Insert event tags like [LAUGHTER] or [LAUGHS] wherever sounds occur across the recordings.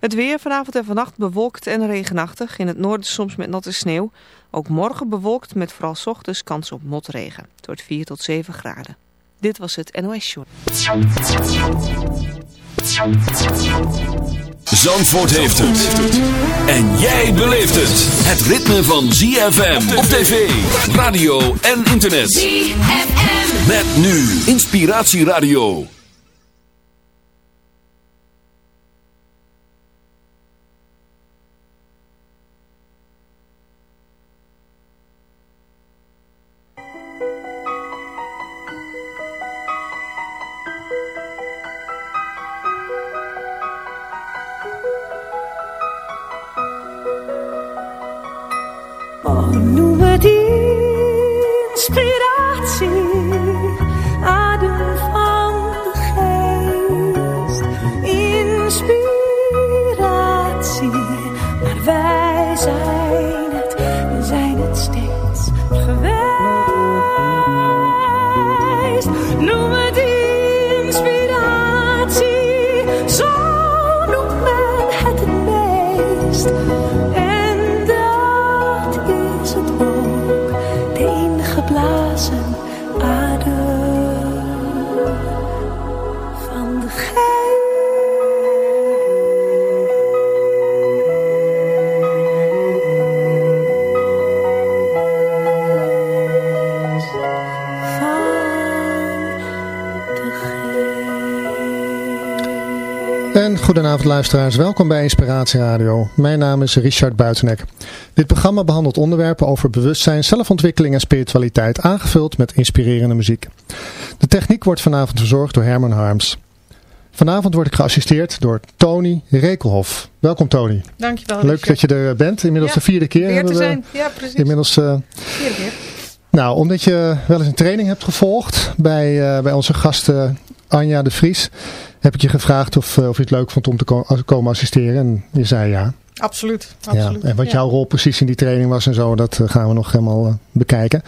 Het weer vanavond en vannacht bewolkt en regenachtig. In het noorden soms met natte sneeuw. Ook morgen bewolkt met vooral ochtends kans op motregen. Het wordt 4 tot 7 graden. Dit was het NOS Show. Zandvoort heeft het. En jij beleeft het. Het ritme van ZFM op tv, radio en internet. ZFM. Met nu Inspiratieradio. Luisteraars, welkom bij Inspiratie Radio. Mijn naam is Richard Buitenek. Dit programma behandelt onderwerpen over bewustzijn, zelfontwikkeling en spiritualiteit, aangevuld met inspirerende muziek. De techniek wordt vanavond verzorgd door Herman Harms. Vanavond word ik geassisteerd door Tony Rekelhof. Welkom Tony. Dankjewel. Leuk dat je er bent. Inmiddels Ja, de vierde keer. Weer te zijn. Ja, precies. Inmiddels, Vierde keer. nou, omdat je wel eens een training hebt gevolgd bij, eh, bij onze gast eh, Anja de Vries, heb ik je gevraagd of, eh, of je het leuk vond om te ko- komen assisteren. En je zei ja. Absoluut. Ja, absoluut. en wat Ja. jouw rol precies in die training was en zo, dat eh, gaan we nog helemaal eh, bekijken.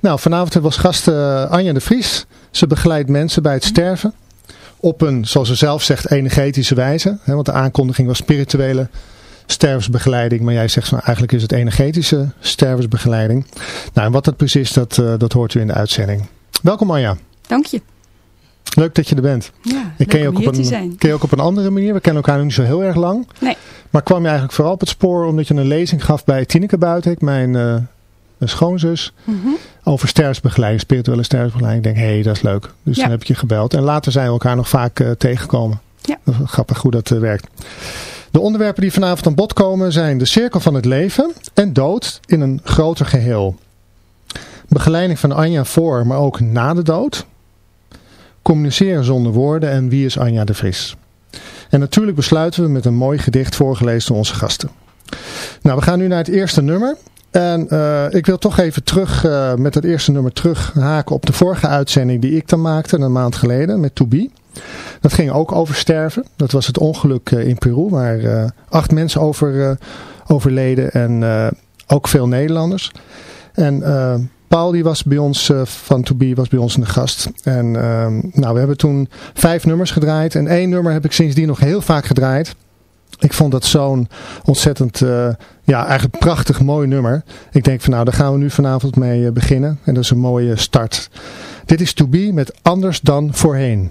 Nou, vanavond hebben we als gast Anja de Vries. Ze begeleidt mensen bij het sterven. Op een, zoals ze zelf zegt, energetische wijze. Hè, want de aankondiging was spirituele stervensbegeleiding. Maar jij zegt van eigenlijk is het energetische stervensbegeleiding. Nou, en wat dat precies is, dat, eh, dat hoort u in de uitzending. Welkom Anja. Dank je. Leuk dat je er bent. Ja, Ik ken je, ook op een, ken je ook op een andere manier. We kennen elkaar nog niet zo heel erg lang. Nee. Maar kwam je eigenlijk vooral op het spoor omdat je een lezing gaf bij Tineke Buitenk, mijn eh, schoonzus, Mhm. over sterfsbegeleiding, spirituele sterfsbegeleiding. Ik denk, hé, hey, dat is leuk. Dus Ja. dan heb ik je gebeld. En later zijn we elkaar nog vaak eh, tegengekomen. Ja. Grappig hoe dat eh, werkt. De onderwerpen die vanavond aan bod komen zijn de cirkel van het leven en dood in een groter geheel. Begeleiding van Anja voor, maar ook na de dood. Communiceren zonder woorden en wie is Anja de Vries. En natuurlijk besluiten we met een mooi gedicht voorgelezen door onze gasten. Nou, we gaan nu naar het eerste nummer. En eh, ik wil toch even terug eh, met het eerste nummer terughaken op de vorige uitzending die ik dan maakte een maand geleden met To Be. Dat ging ook over sterven. Dat was het ongeluk eh, in Peru waar acht mensen over, overleden en ook veel Nederlanders. En Paul die was bij ons eh, van To Be was bij ons de gast. En ehm, nou, we hebben toen vijf nummers gedraaid en één nummer heb ik sindsdien nog heel vaak gedraaid. Ik vond dat zo'n ontzettend, eh, ja, eigenlijk prachtig mooi nummer. Ik denk van nou, daar gaan we nu vanavond mee eh, beginnen. En dat is een mooie start. Dit is To Be met Anders dan Voorheen.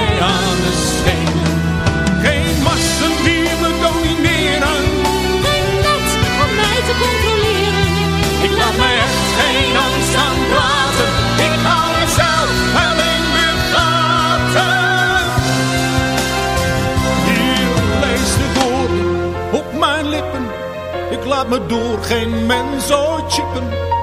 laat me door geen mens ooit chippen.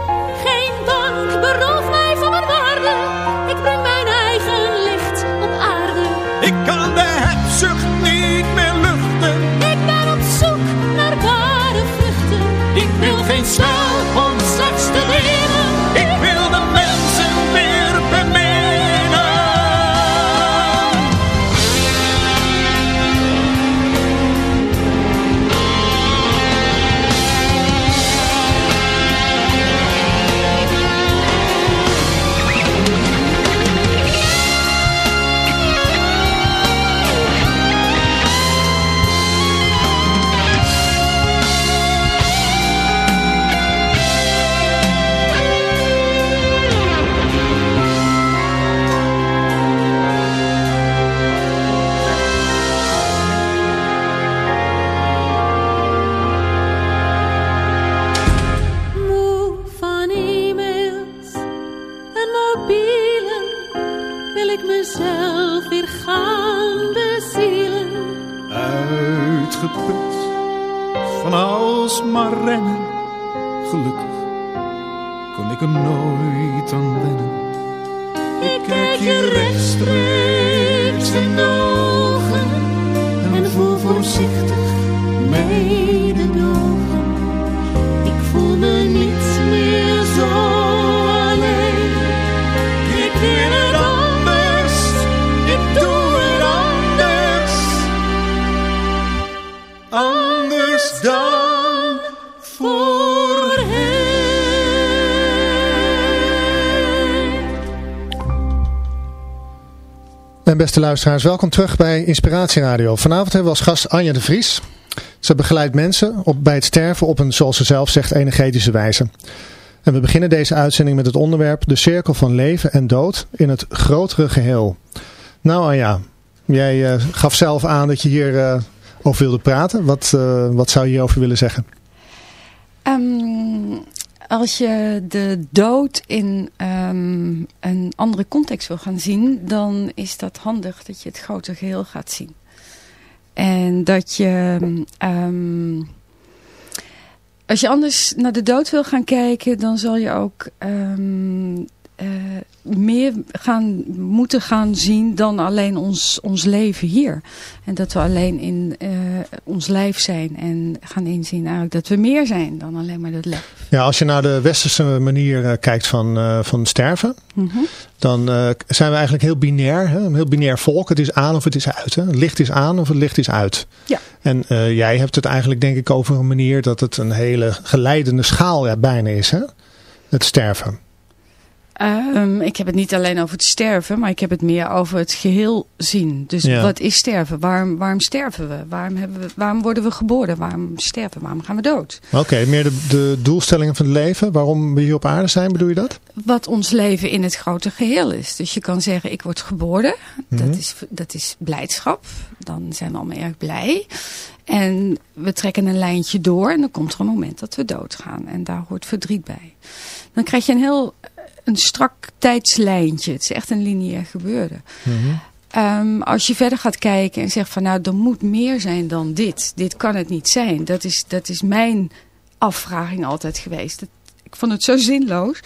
Beste luisteraars, welkom terug bij Inspiratie Radio. Vanavond hebben we als gast Anja de Vries. Ze begeleidt mensen op, bij het sterven op een, zoals ze zelf zegt, energetische wijze. En we beginnen deze uitzending met het onderwerp de cirkel van leven en dood in het grotere geheel. Nou Anja, jij eh, gaf zelf aan dat je hier eh, over wilde praten. Wat, eh, wat zou je hierover willen zeggen? Ehm, als je de dood in ehm, een andere context wil gaan zien, dan is dat handig dat je het grote geheel gaat zien. En dat je, ehm, als je anders naar de dood wil gaan kijken, dan zal je ook ehm, eh, meer gaan, moeten gaan zien dan alleen ons, ons leven hier. En dat we alleen in eh, ons lijf zijn en gaan inzien eigenlijk dat we meer zijn dan alleen maar dat lijf. Ja, als je naar de westerse manier eh, kijkt van, van sterven, Mhm. dan zijn we eigenlijk heel binair. Hè? Een heel binair volk. Het is aan of het is uit. Hè? Het licht is aan of het licht is uit. Ja. En jij hebt het eigenlijk denk ik over een manier dat het een hele geleidende schaal ja, bijna is. Hè? Het sterven. Ehm, ik heb het niet alleen over het sterven, maar ik heb het meer over het geheel zien. Dus Ja. wat is sterven? Waarom, waarom sterven we? Waarom, hebben we? waarom worden we geboren? Waarom sterven? Waarom gaan we dood? Oké, meer de, de doelstellingen van het leven. Waarom we hier op aarde zijn, bedoel je dat? Wat ons leven in het grote geheel is. Dus je kan zeggen, ik word geboren. Mhm. dat, is, dat is blijdschap. Dan zijn we allemaal erg blij. En we trekken een lijntje door en dan komt er een moment dat we doodgaan. En daar hoort verdriet bij. Dan krijg je een heel een strak tijdslijntje. Het is echt een lineair gebeuren. Ehm, als je verder gaat kijken en zegt van nou, er moet meer zijn dan dit. Dit kan het niet zijn. Dat is, dat is mijn afvraging altijd geweest. Dat, ik vond het zo zinloos.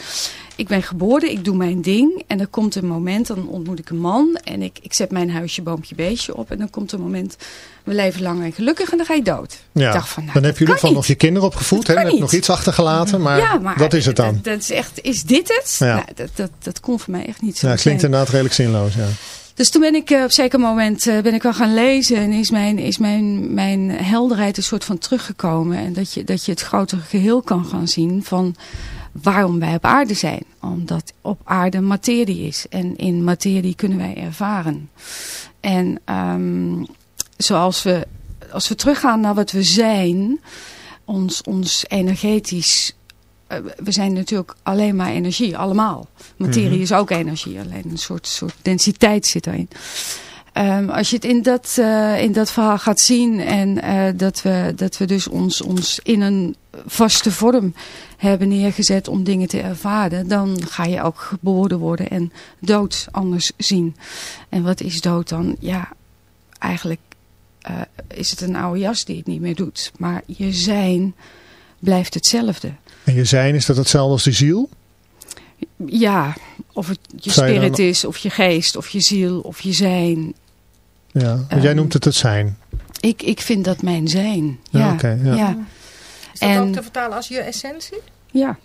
Ik ben geboren, ik doe mijn ding. En er komt een moment, dan ontmoet ik een man. En ik, ik zet mijn huisje, boompje, beestje op. En dan komt een moment, we leven lang en gelukkig en dan ga je dood. Ja. Ik dacht van, nou, dan heb je in ieder nog je kinderen opgevoed. Hè? heb je nog iets achtergelaten. Maar, ja, maar dat is het dan. Dat, dat is, echt, is dit het? Ja. Nou, dat, dat, dat kon voor mij echt niet zo Ja, klinkt zijn. inderdaad redelijk zinloos. Ja. Dus toen ben ik eh, op een zeker moment eh, ben ik wel gaan lezen en is mijn, is mijn, mijn helderheid een soort van teruggekomen. En dat je, dat je het grotere geheel kan gaan zien van waarom wij op aarde zijn. Omdat op aarde materie is en in materie kunnen wij ervaren. En ehm, zoals we, als we teruggaan naar wat we zijn, ons, ons energetisch we zijn natuurlijk alleen maar energie, allemaal. Materie Mhm. is ook energie, alleen een soort, soort densiteit zit erin. Ehm, als je het in dat, eh, in dat verhaal gaat zien en eh, dat, we, dat we dus ons, ons in een vaste vorm hebben neergezet om dingen te ervaren, dan ga je ook geboren worden en dood anders zien. En wat is dood dan? Ja, eigenlijk eh, is het een oude jas die het niet meer doet. Maar je zijn blijft hetzelfde. En je zijn, is dat hetzelfde als de ziel? Ja, of het je Zou je spirit dan- is, of je geest, of je ziel, of je zijn. Ja, want jij Ehm, noemt het het zijn. Ik, ik vind dat mijn zijn. Ja, Ja, oké, ja. ja. Is dat En- ook te vertalen als je essentie? ja.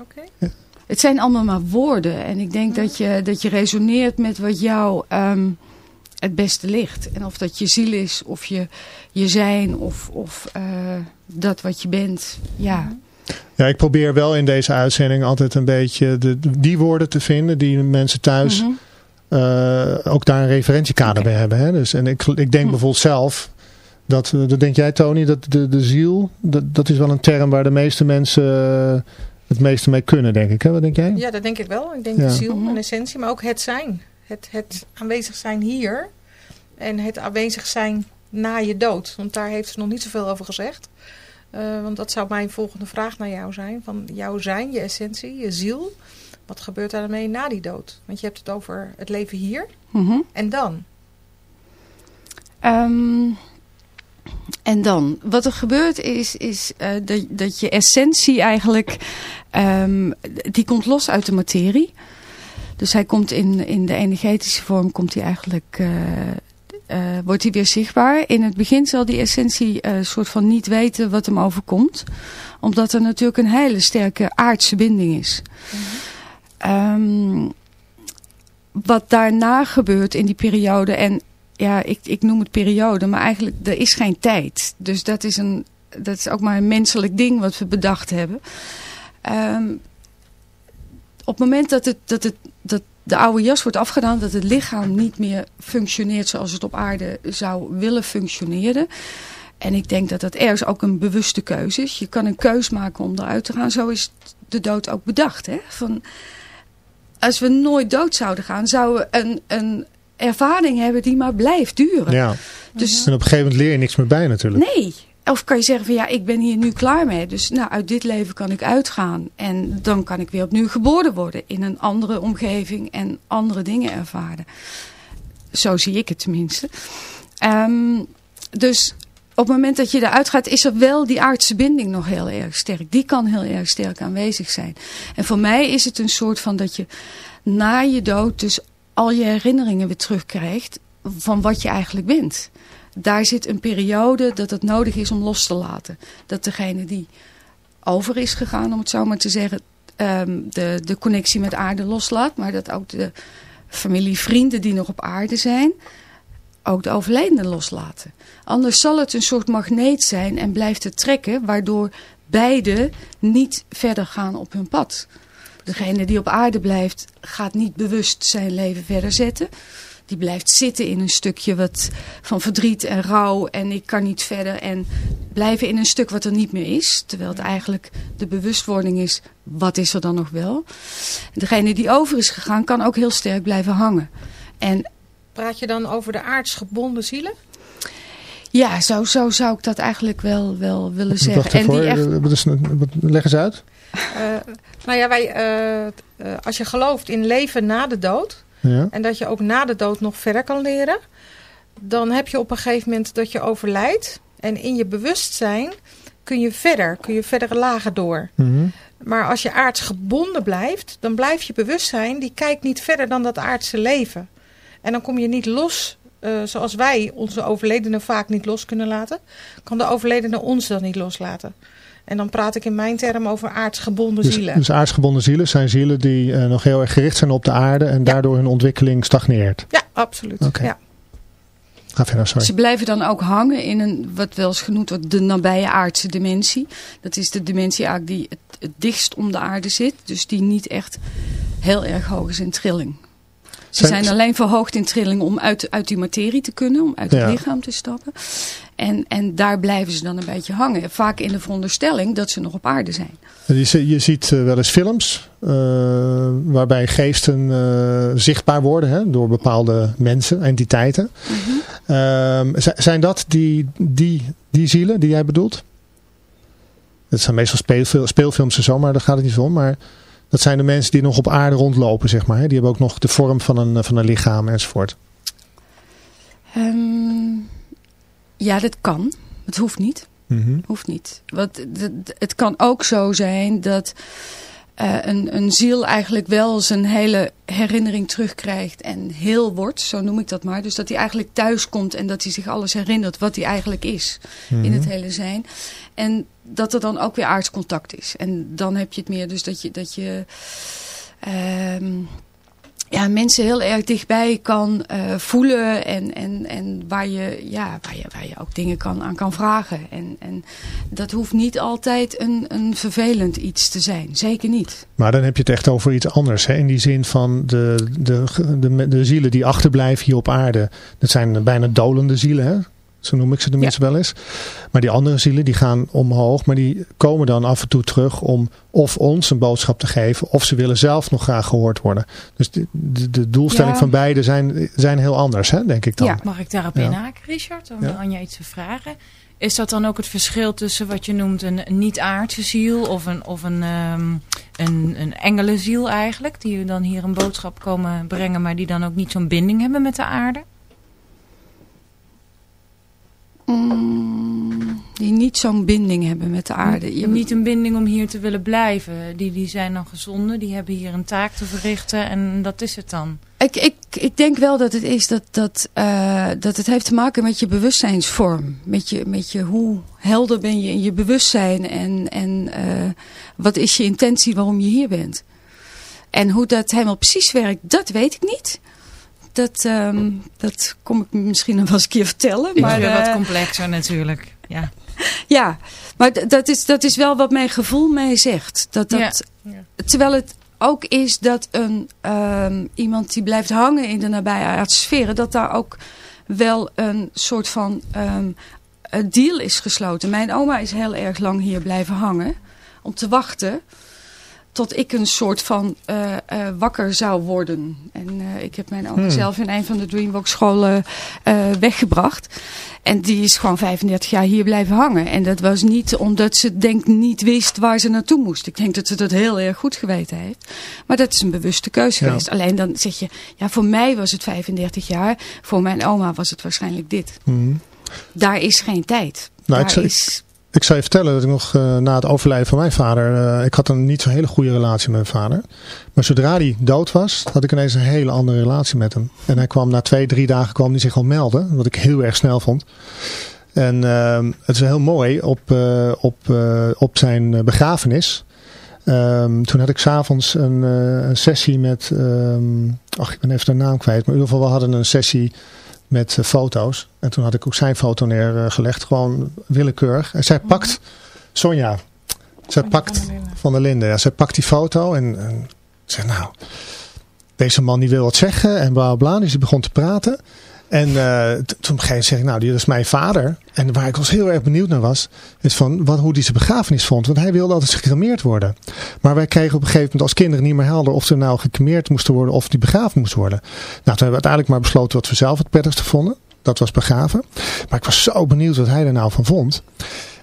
Oké. Het zijn allemaal maar woorden. En ik denk dat je, dat je resoneert met wat jou ehm, het beste ligt. En of dat je ziel is, of je, je zijn, of, of eh, dat wat je bent. Ja, Ja, ik probeer wel in deze uitzending altijd een beetje de, die woorden te vinden die mensen thuis Mhm. eh, ook daar een referentiekader bij hebben. Hè? Dus, en ik, ik denk Hm. bijvoorbeeld zelf, dat, dat denk jij Tony, dat de, de ziel, dat, dat is wel een term waar de meeste mensen eh, het meeste mee kunnen, denk ik. Hè? Wat denk jij? Ja, dat denk ik wel. Ik denk Ja. de ziel Mhm. en essentie, maar ook het zijn. Het, het aanwezig zijn hier en het aanwezig zijn na je dood. Want daar heeft ze nog niet zoveel over gezegd. Eh, want dat zou mijn volgende vraag naar jou zijn. Van jouw zijn, je essentie, je ziel. Wat gebeurt daarmee na die dood? Want je hebt het over het leven hier. Mhm. En dan? Ehm, en dan, wat er gebeurt is, is eh, dat, dat je essentie eigenlijk, ehm, die komt los uit de materie. Dus hij komt in, in de energetische vorm, komt hij eigenlijk, eh, wordt hij weer zichtbaar. In het begin zal die essentie een soort van niet weten wat hem overkomt. Omdat er natuurlijk een hele sterke aardse binding is. Ehm, wat daarna gebeurt in die periode, en ja, ik, ik noem het periode, maar eigenlijk er is geen tijd. Dus dat is, een, dat is ook maar een menselijk ding wat we bedacht hebben. Ehm, op het moment dat, het, dat, het, de oude jas wordt afgedaan, dat het lichaam niet meer functioneert zoals het op aarde zou willen functioneren. En ik denk dat dat ergens ook een bewuste keuze is. Je kan een keus maken om eruit te gaan. Zo is de dood ook bedacht. Hè? Van, als we nooit dood zouden gaan, zouden we een, een ervaring hebben die maar blijft duren. Ja. Dus En op een gegeven moment leer je niks meer bij natuurlijk. nee. Of kan je zeggen van ja, ik ben hier nu klaar mee. Dus nou, uit dit leven kan ik uitgaan. En dan kan ik weer opnieuw geboren worden. In een andere omgeving en andere dingen ervaren. Zo zie ik het tenminste. Ehm, dus op het moment dat je eruit gaat, is er wel die aardse binding nog heel erg sterk. Die kan heel erg sterk aanwezig zijn. En voor mij is het een soort van dat je na je dood dus al je herinneringen weer terugkrijgt van wat je eigenlijk bent. Daar zit een periode dat het nodig is om los te laten. Dat degene die over is gegaan, om het zo maar te zeggen, ehm, de, de connectie met aarde loslaat. Maar dat ook de familie, vrienden die nog op aarde zijn, ook de overledene loslaten. Anders zal het een soort magneet zijn en blijft het trekken, waardoor beide niet verder gaan op hun pad. Degene die op aarde blijft, gaat niet bewust zijn leven verder zetten. Die blijft zitten in een stukje wat van verdriet en rouw en ik kan niet verder. En blijven in een stuk wat er niet meer is. Terwijl het eigenlijk de bewustwording is, wat is er dan nog wel? Degene die over is gegaan, kan ook heel sterk blijven hangen. En Praat je dan over de aardsgebonden zielen? Ja, zo, zo zou ik dat eigenlijk wel, wel willen zeggen. En die echt, Wat is- wat- leg eens uit. Eh, nou ja, wij, eh, eh, als je gelooft in leven na de dood... Ja. en dat je ook na de dood nog verder kan leren... dan heb je op een gegeven moment dat je overlijdt... en in je bewustzijn kun je verder, kun je verdere lagen door. Mhm. Maar als je aards gebonden blijft, dan blijft je bewustzijn... die kijkt niet verder dan dat aardse leven. En dan kom je niet los... eh, zoals wij onze overledenen vaak niet los kunnen laten... kan de overledene ons dan niet loslaten. En dan praat ik in mijn term over aardsgebonden Dus, zielen. dus aardsgebonden zielen zijn zielen die eh, nog heel erg gericht zijn op de aarde en daardoor hun ontwikkeling stagneert. Ja, absoluut. Oké. Ja. Verder, sorry. Ze blijven dan ook hangen in een, wat wel eens genoemd wordt, de nabije aardse dimensie. Dat is de dimensie eigenlijk die het, het dichtst om de aarde zit. Dus die niet echt heel erg hoog is in trilling. Ze Zijn- alleen verhoogd in trilling om uit, uit die materie te kunnen, om uit Ja. het lichaam te stappen. En, en daar blijven ze dan een beetje hangen. Vaak in de veronderstelling dat ze nog op aarde zijn. Je, zi- je ziet eh, wel eens films eh, waarbij geesten eh, zichtbaar worden hè, door bepaalde mensen, entiteiten. Ehm, zi- zijn dat die, die, die zielen die jij bedoelt? Dat zijn meestal speelfil- speelfilms en zo, maar daar gaat het niet om. Maar dat zijn de mensen die nog op aarde rondlopen, zeg maar. Hè? Die hebben ook nog de vorm van een, van een lichaam enzovoort. Ehm, ja, dat kan. Het hoeft niet. Mhm. Hoeft niet. Want het kan ook zo zijn dat eh, een, een ziel eigenlijk wel zijn hele herinnering terugkrijgt en heel wordt, zo noem ik dat maar. Dus dat hij eigenlijk thuis komt en dat hij zich alles herinnert wat hij eigenlijk is in het hele zijn. En dat er dan ook weer aardscontact is. En dan heb je het meer dus dat je, dat je ehm, ja, mensen heel erg dichtbij kan eh, voelen en, en, en waar, je, ja, waar, je, waar je ook dingen kan, aan kan vragen. En, en dat hoeft niet altijd een, een vervelend iets te zijn. Zeker niet. Maar dan heb je het echt over iets anders. Hè? In die zin van de, de, de, de zielen die achterblijven hier op aarde. Dat zijn bijna dolende zielen. Hè? Zo noem ik ze tenminste wel eens. Maar die andere zielen die gaan omhoog. Maar die komen dan af en toe terug om of ons een boodschap te geven. Of ze willen zelf nog graag gehoord worden. Dus de, de, de doelstelling Ja. van beide zijn, zijn heel anders. Hè? Denk ik dan. Ja. Mag ik daarop Ja. inhaken, Richard? Om Ja. Anja iets te vragen. Is dat dan ook het verschil tussen wat je noemt een niet-aardse ziel of een, of een, ehm, een, een engelenziel eigenlijk? Die dan hier een boodschap komen brengen, maar die dan ook niet zo'n binding hebben met de aarde? Mm, die niet zo'n binding hebben met de aarde. Je, Niet een binding om hier te willen blijven. Die, die zijn dan gezonden, die hebben hier een taak te verrichten en dat is het dan. Ik, ik, ik denk wel dat het is dat, dat, eh, dat het heeft te maken met je bewustzijnsvorm. Met je, met je hoe helder ben je in je bewustzijn en, en eh, wat is je intentie waarom je hier bent. En hoe dat helemaal precies werkt, dat weet ik niet. Dat, ehm, dat kom ik misschien nog wel eens een keer vertellen. Maar Maar, weer wat eh, complexer natuurlijk. Ja. ja, maar dat is, dat is wel wat mijn gevoel mij zegt. Dat dat, Terwijl het ook is dat een, ehm, iemand die blijft hangen in de nabije aardsferen... dat daar ook wel een soort van ehm, een deal is gesloten. Mijn oma is heel erg lang hier blijven hangen om te wachten... tot ik een soort van eh, eh, wakker zou worden. En eh, ik heb mijn oma Hmm. zelf in een van de Dreamwalk scholen weggebracht... En die is gewoon 35 jaar hier blijven hangen. En dat was niet omdat ze denk niet wist waar ze naartoe moest. Ik denk dat ze dat heel erg goed geweten heeft. Maar dat is een bewuste keuze Ja. geweest. Alleen dan zeg je, ja voor mij was het 35 jaar. Voor mijn oma was het waarschijnlijk dit. Mhm. Daar is geen tijd. Nou, ik Daar zou- is, Ik zou je vertellen dat ik nog eh, na het overlijden van mijn vader, eh, ik had een niet zo'n hele goede relatie met mijn vader. Maar zodra hij dood was, had ik ineens een hele andere relatie met hem. En hij kwam na twee, drie dagen kwam hij zich al melden, wat ik heel erg snel vond. En ehm, het is heel mooi, op, eh, op, op zijn begrafenis, ehm, toen had ik s'avonds een, een sessie met, ehm, ach ik ben even de naam kwijt, maar in ieder geval we hadden een sessie met eh, foto's. En toen had ik ook zijn foto neergelegd, gewoon willekeurig. En zij pakt, Sonja, zij pakt van der Linden, ja, zij pakt die foto en, en zegt nou, deze man die wil wat zeggen en bla bla bla. Dus die begon te praten. En t- toen op een gegeven moment zeg ik, nou, dit is mijn vader. En waar ik was heel erg benieuwd naar was, is van wat, hoe hij zijn begrafenis vond. Want hij wilde altijd gecremeerd worden. Maar wij kregen op een gegeven moment als kinderen niet meer helder of er nou gecremeerd moest worden of die begraven moest worden. Nou, toen hebben we uiteindelijk maar besloten wat we zelf het prettigste vonden. Dat was begraven. Maar ik was zo benieuwd wat hij er nou van vond.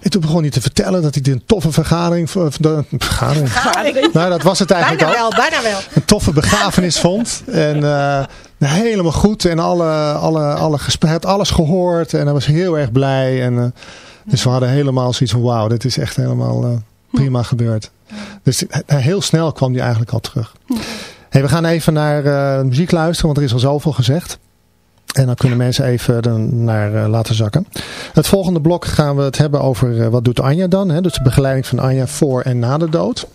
En toen begon hij te vertellen dat hij dit een toffe vergadering... De, vergadering. Vergadering. Nou, dat was het eigenlijk Bijna al. wel, bijna wel. Een toffe begrafenis vond. En eh, helemaal goed. En alle, alle, alle had alles gehoord. En hij was heel erg blij. En, eh, dus we hadden helemaal zoiets van, wauw, dit is echt helemaal eh, prima gebeurd. Dus heel snel kwam hij eigenlijk al terug. We gaan even naar eh, muziek luisteren, want er is al zoveel gezegd. En dan kunnen mensen even naar laten zakken. Het volgende blok gaan we het hebben over wat doet Anja dan. Hè? Dus de begeleiding van Anja voor en na de dood.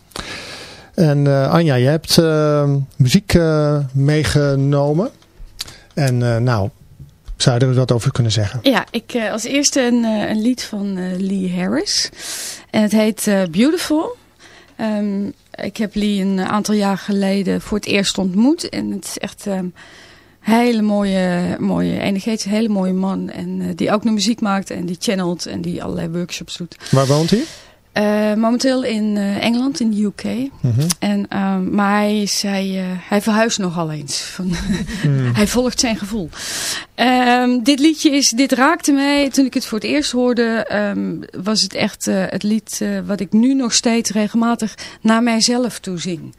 En eh, Anja, je hebt eh, muziek eh, meegenomen. En nou, zou je er wat over kunnen zeggen? Ja, ik als eerste een, een lied van Lee Harris. En het heet Beautiful. Ehm, ik heb Lee een aantal jaar geleden voor het eerst ontmoet. En het is echt een hele mooie, mooie, energetisch hele mooie man. En die ook naar muziek maakt en die channelt en die allerlei workshops doet. Waar woont hij? Eh, momenteel in eh, Engeland, in de UK. Mhm. En, ehm, maar hij, zei, eh, hij verhuist nogal eens. Van, [LAUGHS] hij volgt zijn gevoel. Ehm, dit liedje is, dit raakte mij toen ik het voor het eerst hoorde. ehm, was het echt het lied wat ik nu nog steeds regelmatig naar mijzelf toe zing.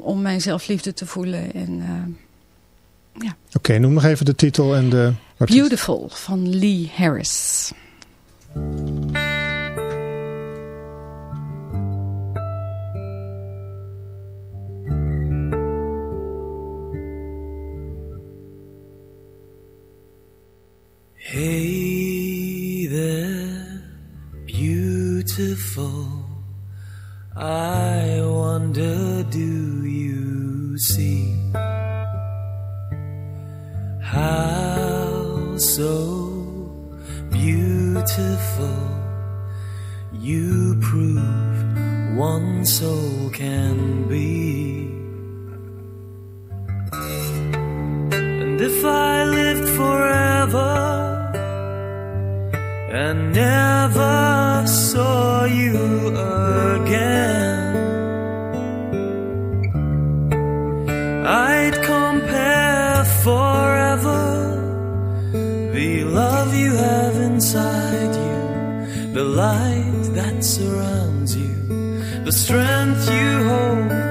Om mijn zelfliefde te voelen. En, ehm, Oké, noem nog even de titel en de. Beautiful van Lee Harris. Hey there, beautiful. I wonder, do you see how so beautiful you prove one soul can be? And if I lived forever and never saw you again, I'd compare forever the love you have inside you, the light that surrounds you, the strength you hold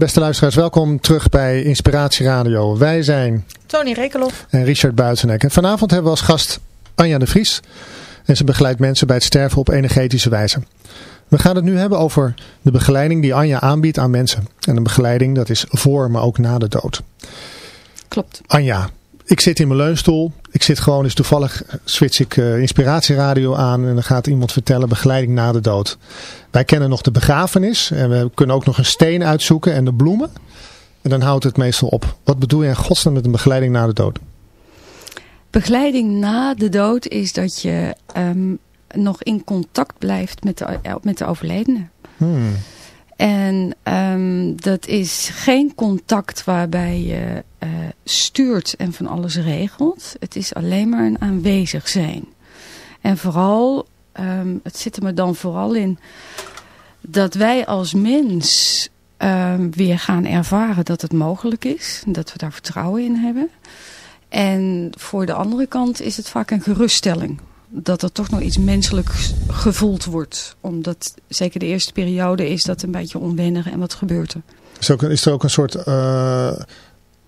beste luisteraars, welkom terug bij Inspiratie Radio. Wij zijn Tony Rekeloff. en Richard Buitenek. En vanavond hebben we als gast Anja de Vries. En ze begeleidt mensen bij het sterven op energetische wijze. We gaan het nu hebben over de begeleiding die Anja aanbiedt aan mensen. En een begeleiding dat is voor, maar ook na de dood. Klopt. Anja, ik zit in mijn leunstoel. Ik zit gewoon, dus toevallig switch ik uh, inspiratieradio aan en dan gaat iemand vertellen begeleiding na de dood. Wij kennen nog de begrafenis en we kunnen ook nog een steen uitzoeken en de bloemen. En dan houdt het meestal op. Wat bedoel je in godsnaam met een begeleiding na de dood? Begeleiding na de dood is dat je um, nog in contact blijft met de, met de overledene. Hmm. En um, dat is geen contact waarbij je uh, stuurt en van alles regelt. Het is alleen maar een aanwezig zijn. En vooral, um, het zit er me dan vooral in dat wij als mens um, weer gaan ervaren dat het mogelijk is. Dat we daar vertrouwen in hebben. En voor de andere kant is het vaak een geruststelling dat er toch nog iets menselijk gevoeld wordt. Omdat zeker de eerste periode is dat een beetje onwennig en wat gebeurt er. Is er ook, is er ook een soort, uh,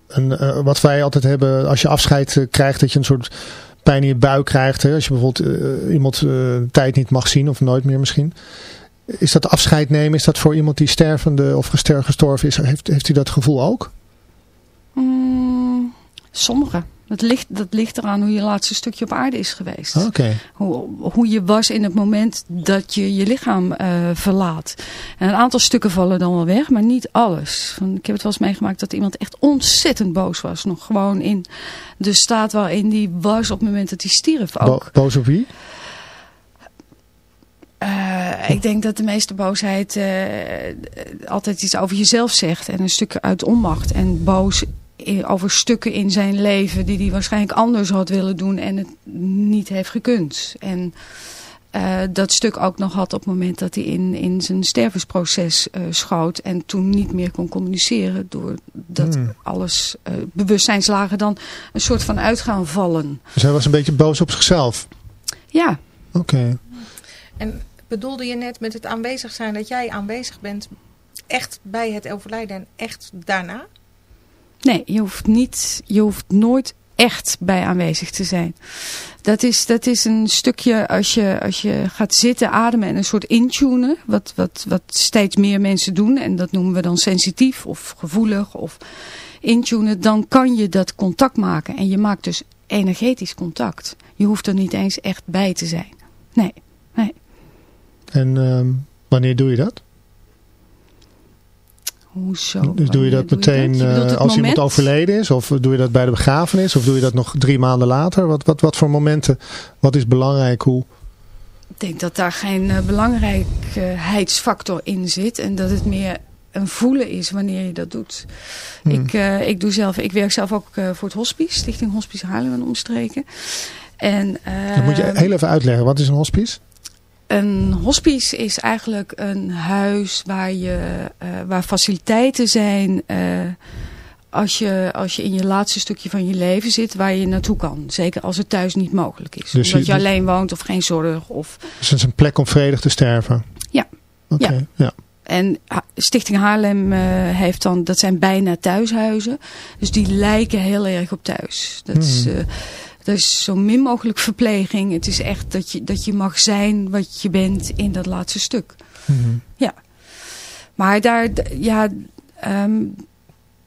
een, uh, wat wij altijd hebben als je afscheid uh, krijgt, dat je een soort pijn in je buik krijgt. Hè? Als je bijvoorbeeld iemand tijd niet mag zien of nooit meer misschien. Is dat afscheid nemen, is dat voor iemand die stervende of gestorven is, heeft, heeft hij dat gevoel ook? Mm, sommigen. Dat ligt, dat ligt eraan hoe je laatste stukje op aarde is geweest. Okay. Hoe, hoe je was in het moment dat je je lichaam uh, verlaat. En een aantal stukken vallen dan wel weg, maar niet alles. Ik heb het wel eens meegemaakt dat iemand echt ontzettend boos was. Nog gewoon in de staat waarin die was op het moment dat hij stierf ook. Bo boos op wie? Uh, ik denk dat de meeste boosheid uh, altijd iets over jezelf zegt. En een stukje uit onmacht. En boos over stukken in zijn leven die hij waarschijnlijk anders had willen doen en het niet heeft gekund. En uh, dat stuk ook nog had op het moment dat hij in, in zijn stervensproces uh, schoot en toen niet meer kon communiceren doordat hmm. alles uh, bewustzijnslagen dan een soort van uit gaan vallen. Dus hij was een beetje boos op zichzelf? Ja. Oké. Okay. En bedoelde je net met het aanwezig zijn dat jij aanwezig bent echt bij het overlijden en echt daarna? Nee, je hoeft, niet, je hoeft nooit echt bij aanwezig te zijn. Dat is, dat is een stukje als je, als je gaat zitten, ademen en een soort intunen. Wat, wat, wat steeds meer mensen doen. En dat noemen we dan sensitief of gevoelig of intunen. Dan kan je dat contact maken. En je maakt dus energetisch contact. Je hoeft er niet eens echt bij te zijn. Nee, nee. En uh, wanneer doe je dat? Hoezo? Dus doe je dat meteen je dat? Je uh, als iemand overleden is? Of doe je dat bij de begrafenis? Of doe je dat nog drie maanden later? Wat, wat, wat voor momenten? Wat is belangrijk? Hoe? Ik denk dat daar geen uh, belangrijkheidsfactor in zit. En dat het meer een voelen is wanneer je dat doet. Hmm. Ik, uh, ik, doe zelf, ik werk zelf ook voor het hospice. Stichting Hospice Haarlem en omstreken. En, dat moet je heel even uitleggen. Wat is een hospice? Een hospice is eigenlijk een huis waar, je, uh, waar faciliteiten zijn uh, als, je, als je in je laatste stukje van je leven zit waar je naartoe kan. Zeker als het thuis niet mogelijk is. Dus Omdat je, je alleen woont of geen zorg. Of... Dus het is een plek om vredig te sterven? Ja. Oké, okay. ja. ja. En Stichting Haarlem uh, heeft dan, dat zijn bijna thuishuizen. Dus die lijken heel erg op thuis. Dat hmm. is... Er is zo min mogelijk verpleging. Het is echt dat je, dat je mag zijn wat je bent in dat laatste stuk. Mm -hmm. Ja. Maar daar, ja, um,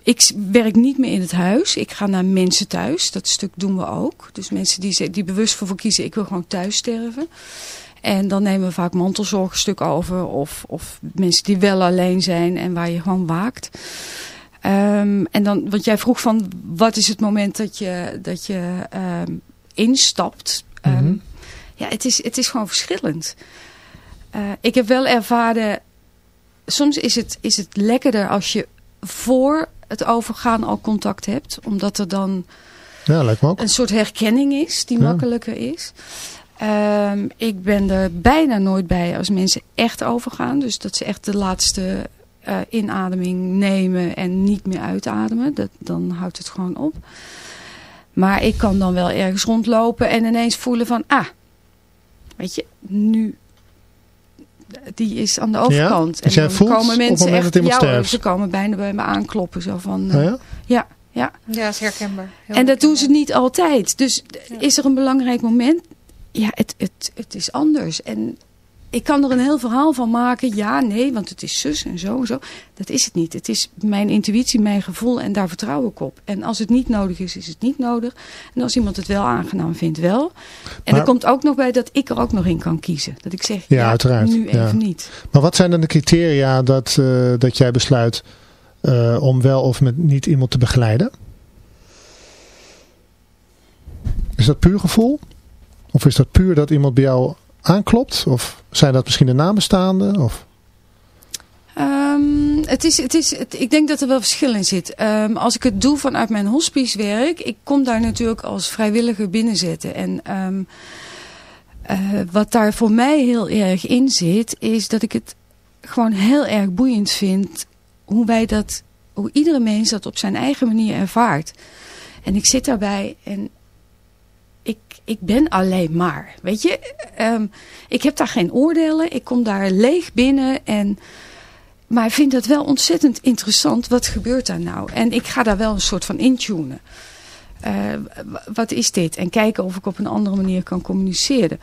ik werk niet meer in het huis. Ik ga naar mensen thuis. Dat stuk doen we ook. Dus mensen die, die bewust voor kiezen, ik wil gewoon thuis sterven. En dan nemen we vaak mantelzorgstuk over. Of, of mensen die wel alleen zijn en waar je gewoon waakt. Um, en dan, want jij vroeg van, wat is het moment dat je, dat je um, instapt? Um, mm -hmm. Ja, het is, het is gewoon verschillend. Uh, ik heb wel ervaren, soms is het, is het lekkerder als je voor het overgaan al contact hebt. Omdat er dan ja, lijkt me ook. een soort herkenning is die ja. makkelijker is. Um, ik ben er bijna nooit bij als mensen echt overgaan. Dus dat ze echt de laatste uh, inademing nemen en niet meer uitademen. Dat, dan houdt het gewoon op. Maar ik kan dan wel ergens rondlopen en ineens voelen van... Ah, weet je, nu... Die is aan de overkant. Ja? Dus en dan komen mensen echt... Ja, ze komen bijna bij me aankloppen. Zo van... Uh, oh ja? ja? Ja, ja. is herkenbaar. Heel en dat doen ze niet altijd. Dus ja. is er een belangrijk moment? Ja, het, het, het is anders. En ik kan er een heel verhaal van maken. Ja, nee, want het is zus en zo en zo. Dat is het niet. Het is mijn intuïtie, mijn gevoel en daar vertrouw ik op. En als het niet nodig is, is het niet nodig. En als iemand het wel aangenaam vindt, wel. En Maar- er komt ook nog bij dat ik er ook nog in kan kiezen. Dat ik zeg, Ja, ja, uiteraard. nu Ja. even niet. Maar wat zijn dan de criteria dat, eh, dat jij besluit eh, om wel of met niet iemand te begeleiden? Is dat puur gevoel? Of is dat puur dat iemand bij jou aanklopt? Of zijn dat misschien de nabestaanden? Of... Ehm, het is, het is, ik denk dat er wel verschil in zit. Ehm, als ik het doe vanuit mijn hospicewerk, ik kom daar natuurlijk als vrijwilliger binnenzetten. En ehm, eh, wat daar voor mij heel erg in zit, is dat ik het gewoon heel erg boeiend vind hoe wij dat, hoe iedere mens dat op zijn eigen manier ervaart. En ik zit daarbij en ik, ik ben alleen maar. Weet je, Ehm, ik heb daar geen oordelen. Ik kom daar leeg binnen en maar ik vind het wel ontzettend interessant. Wat gebeurt daar nou? En ik ga daar wel een soort van intunen. Eh, wat is dit? En kijken of ik op een andere manier kan communiceren.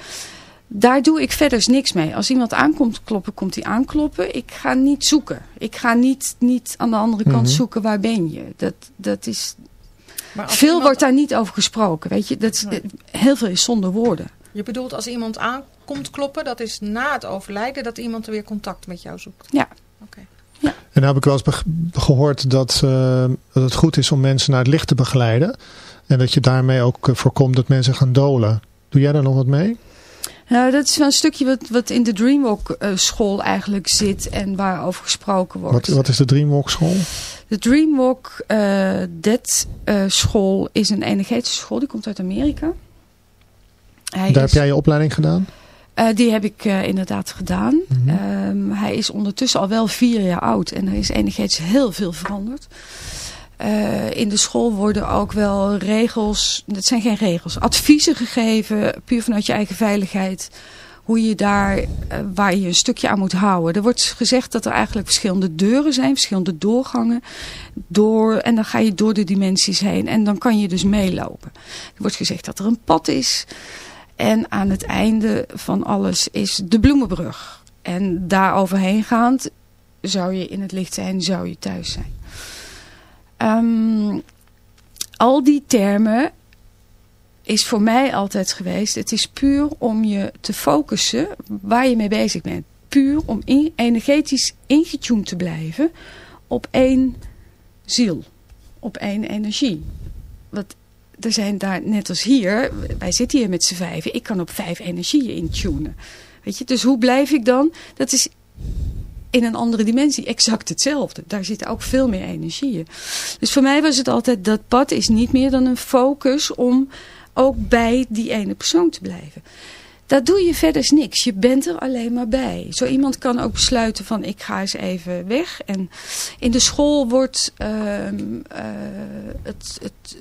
Daar doe ik verder niks mee. Als iemand aankomt kloppen, komt hij aankloppen. Ik ga niet zoeken. Ik ga niet, niet aan de andere kant Mhm. zoeken. Waar ben je? Dat, dat is, veel iemand- wordt daar niet over gesproken. Weet je? Dat is, Nee. Heel veel is zonder woorden. Je bedoelt als iemand aankomt kloppen, dat is na het overlijden dat iemand er weer contact met jou zoekt. Ja. Oké. En nou heb ik wel eens gehoord dat, eh, dat het goed is om mensen naar het licht te begeleiden. En dat je daarmee ook eh, voorkomt dat mensen gaan dolen. Doe jij daar nog wat mee? Nou, dat is wel een stukje wat, wat in de Dreamwalk eh, school eigenlijk zit en waarover gesproken wordt. Wat, wat is de Dreamwalk school? De Dreamwalk eh Dead eh, school is een energetische school, die komt uit Amerika. Hij Daar is- heb jij je opleiding gedaan? eh, die heb ik inderdaad gedaan. Mhm. Ehm, hij is ondertussen al wel vier jaar oud en er is energetisch heel veel veranderd. In de school worden ook wel regels, dat zijn geen regels, adviezen gegeven, puur vanuit je eigen veiligheid. Hoe je daar, eh, waar je een stukje aan moet houden. Er wordt gezegd dat er eigenlijk verschillende deuren zijn, verschillende doorgangen. Door, en dan ga je door de dimensies heen en dan kan je dus meelopen. Er wordt gezegd dat er een pad is. En aan het einde van alles is de bloemenbrug. En daar overheen gaand zou je in het licht zijn, zou je thuis zijn. Ehm, al die termen is voor mij altijd geweest. Het is puur om je te focussen waar je mee bezig bent. Puur om in- energetisch ingetuned te blijven op één ziel. Op één energie. Want er zijn daar, net als hier, wij zitten hier met z'n vijven. Ik kan op vijf energieën intunen. Weet je, dus hoe blijf ik dan? Dat is in een andere dimensie exact hetzelfde. Daar zitten ook veel meer energieën. Dus voor mij was het altijd, dat pad is niet meer dan een focus om ook bij die ene persoon te blijven. Daar doe je verder niks. Je bent er alleen maar bij. Zo iemand kan ook besluiten van ik ga eens even weg. En in de school wordt ehm, eh, het, het,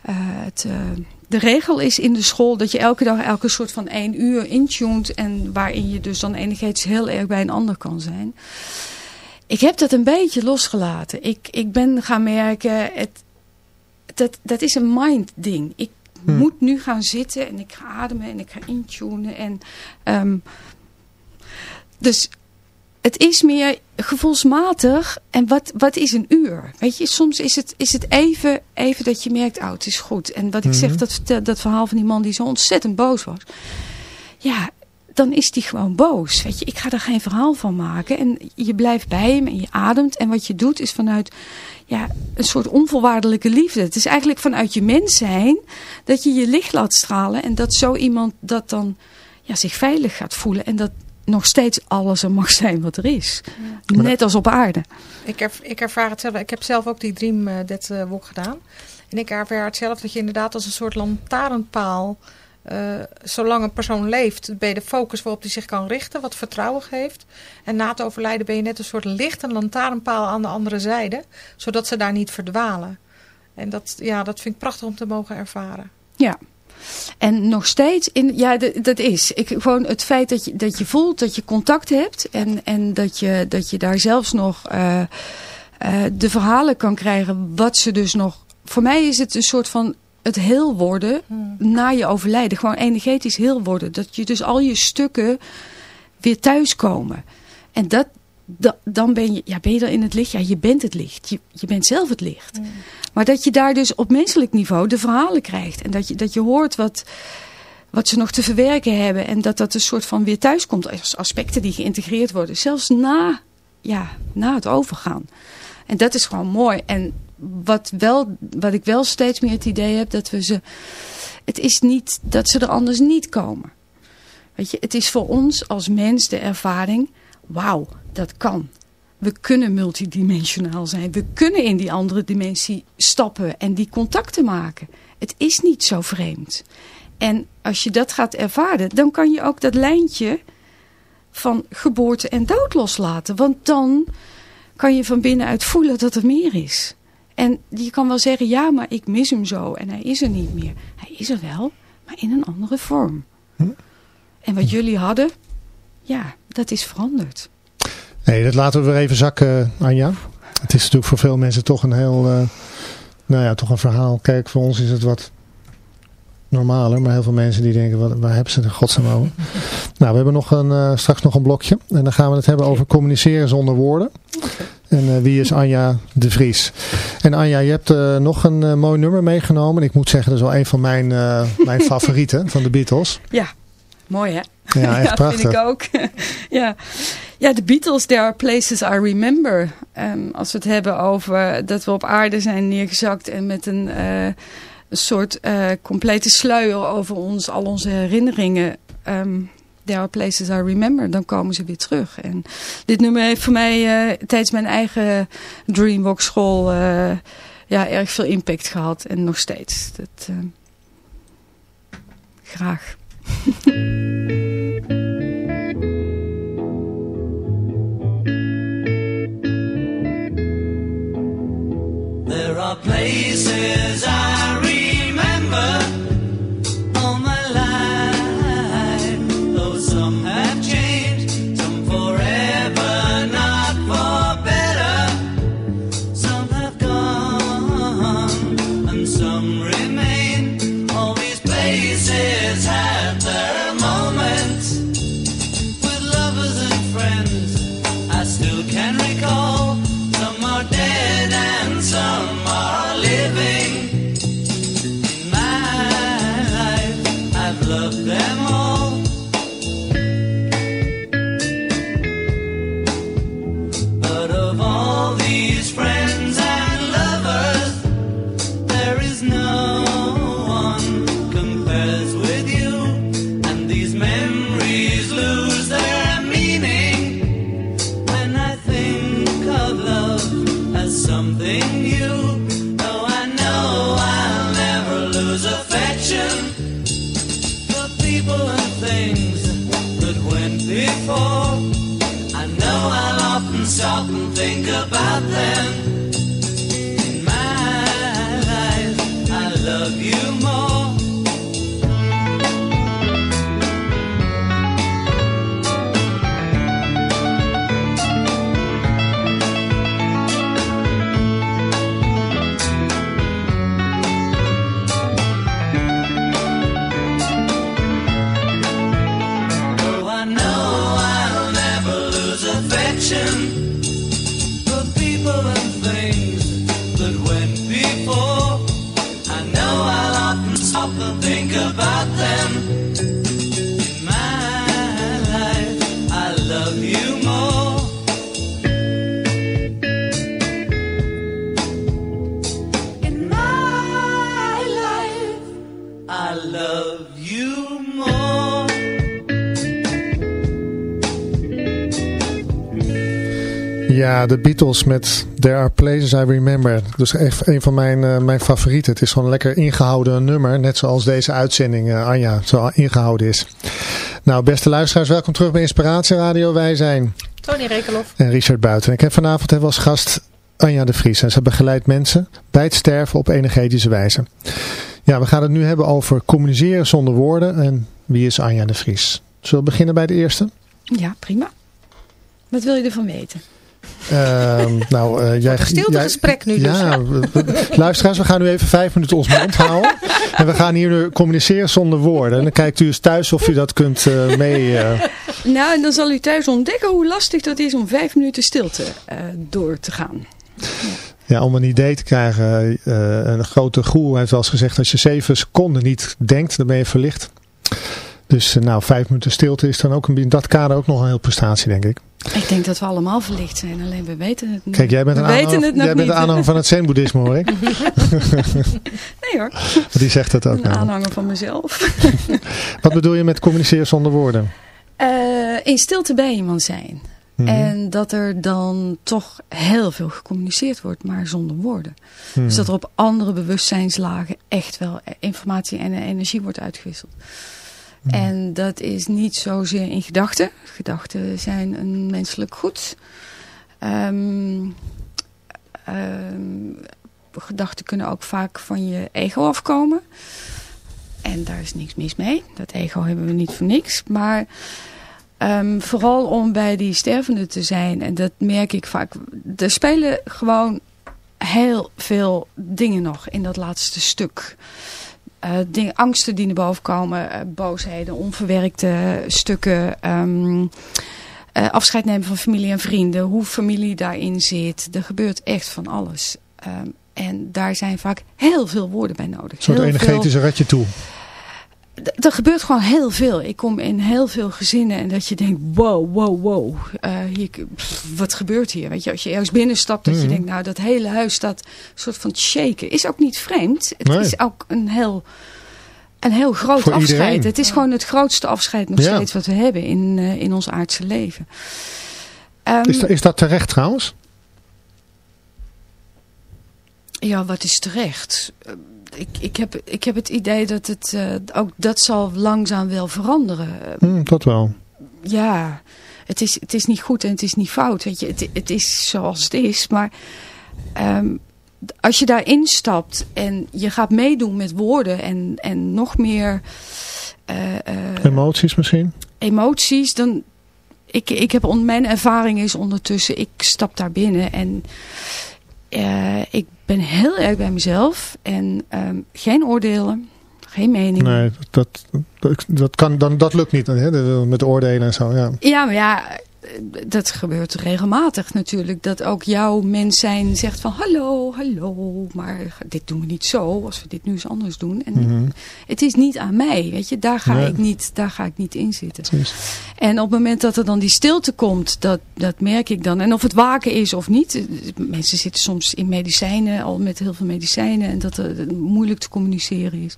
het, eh, eh, de regel is in de school dat je elke dag elke soort van één uur intuned. En waarin je dus dan energetisch heel erg bij een ander kan zijn. Ik heb dat een beetje losgelaten. Ik, ik ben gaan merken, het, dat, dat is een mind ding. Ik Hmm. moet nu gaan zitten en ik ga ademen en ik ga intunen. En, ehm, dus het is meer gevoelsmatig. En wat, wat is een uur? Weet je, soms is het, is het even, even dat je merkt, oh, het is goed. En wat ik zeg, Mhm. dat, dat verhaal van die man die zo ontzettend boos was. Ja, dan is die gewoon boos. Weet je, ik ga er geen verhaal van maken. En je blijft bij hem en je ademt. En wat je doet is vanuit ja, een soort onvoorwaardelijke liefde. Het is eigenlijk vanuit je mens zijn dat je je licht laat stralen. En dat zo iemand dat dan ja, zich veilig gaat voelen. En dat nog steeds alles er mag zijn wat er is. Net als op aarde. Ik, ik ervaar het zelf. Ik heb zelf ook die Dream eh, Dead eh, Walk gedaan. En ik ervaar het zelf dat je inderdaad als een soort lantaarnpaal... eh, zolang een persoon leeft, ben je de focus waarop hij zich kan richten, wat vertrouwen geeft. En na het overlijden ben je net een soort lichte lantaarnpaal aan de andere zijde, zodat ze daar niet verdwalen. En dat, ja, dat vind ik prachtig om te mogen ervaren. Ja. En nog steeds, in, ja, dat is. Ik, gewoon het feit dat je, dat je voelt dat je contact hebt. En, en dat, je, dat je daar zelfs nog eh, eh, de verhalen kan krijgen. Wat ze dus nog. Voor mij is het een soort van het heel worden na je overlijden. Gewoon energetisch heel worden. Dat je dus al je stukken weer thuiskomen. En dat, da- dan ben je, ja, ben je dan in het licht. Ja, je bent het licht. Je, je bent zelf het licht. Maar dat je daar dus op menselijk niveau de verhalen krijgt. En dat je, dat je hoort wat, wat ze nog te verwerken hebben. En dat dat een soort van weer thuiskomt als aspecten die geïntegreerd worden. Zelfs na, ja, na het overgaan. En dat is gewoon mooi. En wat, wel, wat ik wel steeds meer het idee heb, dat we ze... Het is niet dat ze er anders niet komen. Weet je, het is voor ons als mens de ervaring, wauw, dat kan. We kunnen multidimensionaal zijn. We kunnen in die andere dimensie stappen en die contacten maken. Het is niet zo vreemd. En als je dat gaat ervaren, dan kan je ook dat lijntje van geboorte en dood loslaten. Want dan kan je van binnenuit voelen dat er meer is. En je kan wel zeggen, ja, maar ik mis hem zo en hij is er niet meer. Hij is er wel, maar in een andere vorm. En wat jullie hadden, ja, dat is veranderd. Nee, dat laten we weer even zakken, Anja. Het is natuurlijk voor veel mensen toch een heel, eh, nou ja, toch een verhaal. Kijk, voor ons is het wat normaler, maar heel veel mensen die denken, wat, waar hebben ze het in godsnaam over? [LAUGHS] nou, we hebben nog een, eh, straks nog een blokje en dan gaan we het hebben over communiceren zonder woorden. En eh, wie is Anja de Vries? En Anja, je hebt eh, nog een eh, mooi nummer meegenomen. Ik moet zeggen, dat is wel een van mijn, mijn [LAUGHS] favorieten van de Beatles. Ja, mooi hè? Ja, echt [LAUGHS] prachtig. vind ik ook. [LAUGHS] ja. ja, de Beatles, There Are Places I Remember. Ehm, als we het hebben over dat we op aarde zijn neergezakt en met een, een soort complete sluier over ons, al onze herinneringen. ehm, There Are Places I Remember, dan komen ze weer terug. En dit nummer heeft voor mij eh, tijdens mijn eigen Dreamwalk school eh, ja, erg veel impact gehad. En nog steeds. Dat, eh, graag. [LAUGHS] There are places I Beatles met There Are Places I Remember. Dus echt een van mijn, eh, mijn favorieten. Het is gewoon een lekker ingehouden nummer. Net zoals deze uitzending, eh, Anja, zo ingehouden is. Nou, beste luisteraars, welkom terug bij Inspiratie Radio. Wij zijn Tony Rekeloff. en Richard Buiten. Ik heb vanavond hebben als gast Anja de Vries. En ze begeleidt mensen bij het sterven op energetische wijze. Ja, we gaan het nu hebben over communiceren zonder woorden. En wie is Anja de Vries? Zullen we beginnen bij de eerste? Ja, prima. Wat wil je ervan weten? Ehm, nou, eh, jij, een stiltegesprek nu dus, Ja, we- luisteraars, we gaan nu even vijf minuten ons mond houden. [LAUGHS] en we gaan hier nu communiceren zonder woorden. En dan kijkt u eens thuis of u dat kunt eh, mee, eh, Nou, en dan zal u thuis ontdekken hoe lastig dat is om vijf minuten stilte eh, door te gaan. Ja, om een idee te krijgen. eh, een grote goeroe heeft wel eens gezegd. Als je zeven seconden niet denkt, dan ben je verlicht. Dus eh, nou, vijf minuten stilte is dan ook een, in dat kader ook nog een heel prestatie, denk ik. Ik denk dat we allemaal verlicht zijn, alleen we weten het niet. Kijk, jij bent we een aanhanger, het nog jij bent niet. de aanhanger van het zen-boeddhisme, hoor ik. [LAUGHS] Nee hoor, Die zegt dat ook. een nou. aanhanger van mezelf. [LAUGHS] Wat bedoel je met communiceren zonder woorden? Eh, in stilte bij iemand zijn. Mhm. En dat er dan toch heel veel gecommuniceerd wordt, maar zonder woorden. Mhm. Dus dat er op andere bewustzijnslagen echt wel informatie en energie wordt uitgewisseld. Mhm. En dat is niet zozeer in gedachten. Gedachten zijn een menselijk goed. Ehm, ehm, gedachten kunnen ook vaak van je ego afkomen. En daar is niks mis mee. Dat ego hebben we niet voor niks. Maar ehm, vooral om bij die stervende te zijn. En dat merk ik vaak. Er spelen gewoon heel veel dingen nog in dat laatste stuk. Eh, dingen, angsten die naar boven komen. eh, boosheden, onverwerkte stukken. ehm, eh, afscheid nemen van familie en vrienden. Hoe familie daarin zit. Er gebeurt echt van alles. Ehm, en daar zijn vaak heel veel woorden bij nodig. Een soort Heel veel- energetische ratje toe. Er gebeurt gewoon heel veel. Ik kom in heel veel gezinnen en dat je denkt, wow, wow, wow. eh, hier, pff, wat gebeurt hier? Weet je, als je ergens binnenstapt, dat Mhm. je denkt, nou, dat hele huis staat een soort van te shaken. Is ook niet vreemd. Het Nee. is ook een heel, een heel groot Voor afscheid. iedereen. Het is gewoon het grootste afscheid nog Ja. steeds wat we hebben in, eh, in ons aardse leven. Ehm, Is, dat- is dat terecht trouwens? Ja, wat is terecht? Ik, ik, heb, ik heb het idee dat het eh, ook dat zal langzaam wel veranderen. Hm, dat wel. ja, het is, het is niet goed en het is niet fout. Weet je, het, het is zoals het is. Maar ehm, als je daarin stapt en je gaat meedoen met woorden en, en nog meer eh, eh, Emoties misschien? emoties, dan. Ik, ik heb mijn ervaring is ondertussen, ik stap daar binnen en eh, ik ben heel erg bij mezelf en ehm, geen oordelen, geen meningen. Nee, dat, dat, dat, kan, dan, dat lukt niet hè, de- met oordelen en zo. Ja. Ja, maar ja, dat gebeurt regelmatig natuurlijk. Dat ook jouw mens zijn zegt van hallo, hallo, maar dit doen we niet zo als we dit nu eens anders doen. En Mhm, het is niet aan mij, weet je, daar ga, Nee. ik, niet, daar ga ik niet in zitten. precies. En op het moment dat er dan die stilte komt, dat, dat merk ik dan. En of het waken is of niet. eh, Mensen zitten soms in medicijnen, al met heel veel medicijnen. En dat het moeilijk te communiceren is.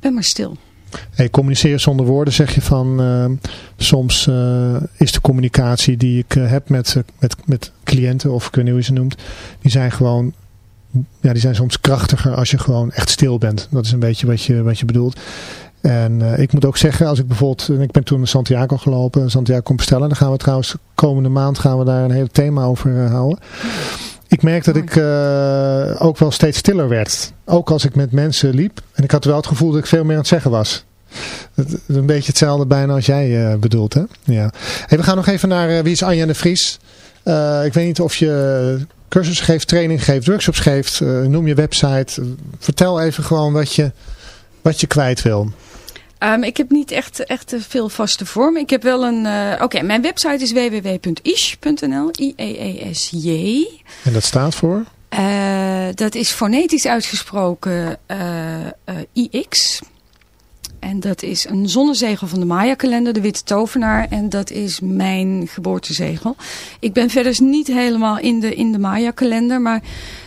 Ben maar stil. Hey, communiceren zonder woorden zeg je van eh, soms eh, is de communicatie die ik eh, heb met, eh, met, met cliënten of ik weet niet hoe je ze noemt, die zijn gewoon ja, die zijn soms krachtiger als je gewoon echt stil bent. Dat is een beetje wat je, wat je bedoelt. En ik moet ook zeggen, als ik bijvoorbeeld, ik ben toen naar Santiago gelopen, Santiago Compostela, dan gaan we trouwens komende maand gaan we daar een hele thema over houden. Ik merk dat ik eh, ook wel steeds stiller werd. Ook als ik met mensen liep. En ik had wel het gevoel dat ik veel meer aan het zeggen was. Het een beetje hetzelfde bijna als jij eh, bedoelt, hè? Ja. Hey, we gaan nog even naar eh, wie is Anja de Vries. Ik weet niet of je cursus geeft, training geeft, workshops geeft. noem je website. vertel even gewoon wat je, wat je kwijt wil. Ehm, ik heb niet echt, echt veel vaste vorm. Ik heb wel een... eh, Oké, mijn website is www.ish.nl. I-E-E-S-J. En dat staat voor? Eh, dat is fonetisch uitgesproken eh, eh, IX. En dat is een zonnezegel van de Maya-kalender, de Witte Tovenaar. En dat is mijn geboortezegel. Ik ben verder niet helemaal in de, in de Maya-kalender. Maar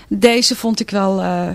deze vond ik wel... eh,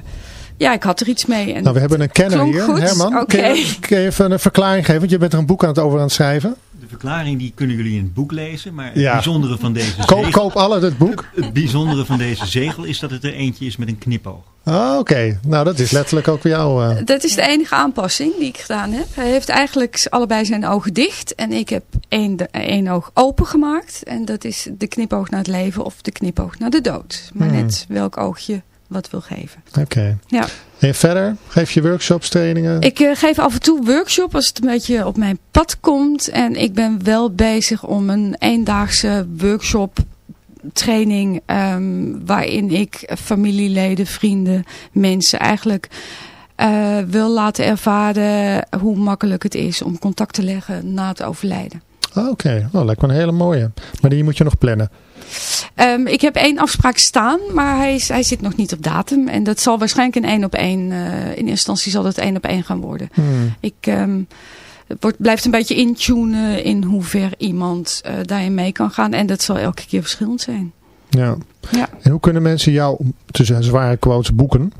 ja, ik had er iets mee. En Nou, we hebben een kenner hier. goed. Herman, Oké. kun, je, kun je even een verklaring geven? Want je bent er een boek aan het over aan het schrijven. De verklaring die kunnen jullie in het boek lezen. Maar het Ja. bijzondere van deze Koop, zegel... koop alle het boek. Het bijzondere van deze zegel is dat het er eentje is met een knipoog. Ah, Oké, nou dat is letterlijk ook voor jou. eh. Dat is de enige aanpassing die ik gedaan heb. Hij heeft eigenlijk allebei zijn ogen dicht. En ik heb één, de- één oog open gemaakt. En dat is de knipoog naar het leven of de knipoog naar de dood. Maar Hmm. net welk oog je wat wil geven. Oké. Ja. En verder? Geef je workshops, trainingen? Ik eh, geef af en toe workshop als het een beetje op mijn pad komt. En ik ben wel bezig om een eendaagse workshop training ehm, waarin ik familieleden, vrienden, mensen eigenlijk eh, wil laten ervaren hoe makkelijk het is om contact te leggen na het overlijden. Ah, Oké, oh, lijkt me een hele mooie. Maar die moet je nog plannen. Ehm, ik heb één afspraak staan, maar hij, is, hij zit nog niet op datum. En dat zal waarschijnlijk een één op één, eh, in eerste instantie zal dat één op één gaan worden. Hmm. Ik ehm, het wordt, blijft een beetje intunen in hoe ver iemand eh, daarin mee kan gaan. En dat zal elke keer verschillend zijn. Ja. Ja. En hoe kunnen mensen jou, tussen zware quotes, boeken?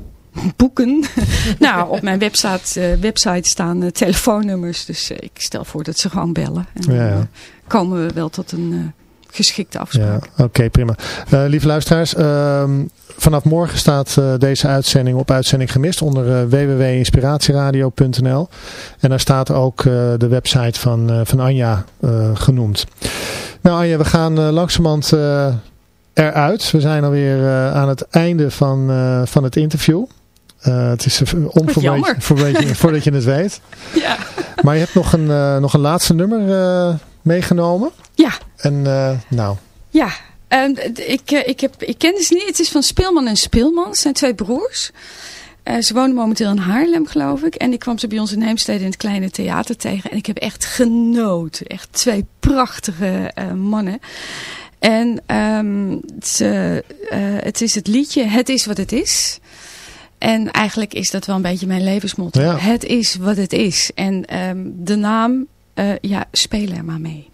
Boeken. [LAUGHS] nou, op mijn website, eh, website staan telefoonnummers. Dus ik stel voor dat ze gewoon bellen. En dan Ja, ja. eh, komen we wel tot een geschikte afspraak. Ja, oké, prima. Eh, lieve luisteraars, ehm, vanaf morgen staat eh, deze uitzending op uitzending gemist onder eh, www.inspiratieradio.nl. En daar staat ook de website van, van Anja genoemd. Nou Anja, we gaan langzamerhand eruit. We zijn alweer aan het einde van, van het interview. Het is Wat voordat je, het weet. [LAUGHS] Ja. Maar je hebt nog een, nog een laatste nummer meegenomen. Ja. En eh, nou, Ja, ehm, ik, eh, ik, heb, ik ken ze niet. Het is van Speelman en Speelman. Het zijn twee broers. Eh, ze wonen momenteel in Haarlem, geloof ik. En ik kwam ze bij ons in Heemstede in het kleine theater tegen. En ik heb echt genoten. Echt twee prachtige mannen. En ehm, ze, eh, het is het liedje Het is wat het is. En eigenlijk is dat wel een beetje mijn levensmotto. Ja. Het is wat het is. En ehm, de naam, ja, speel er maar mee.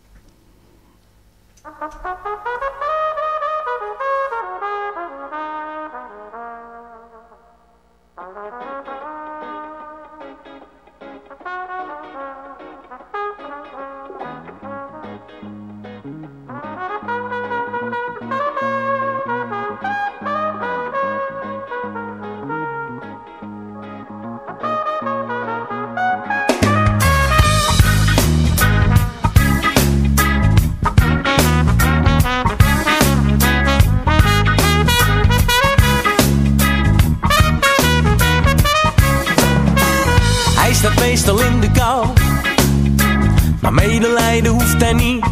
Maar medelijden hoeft hij niet.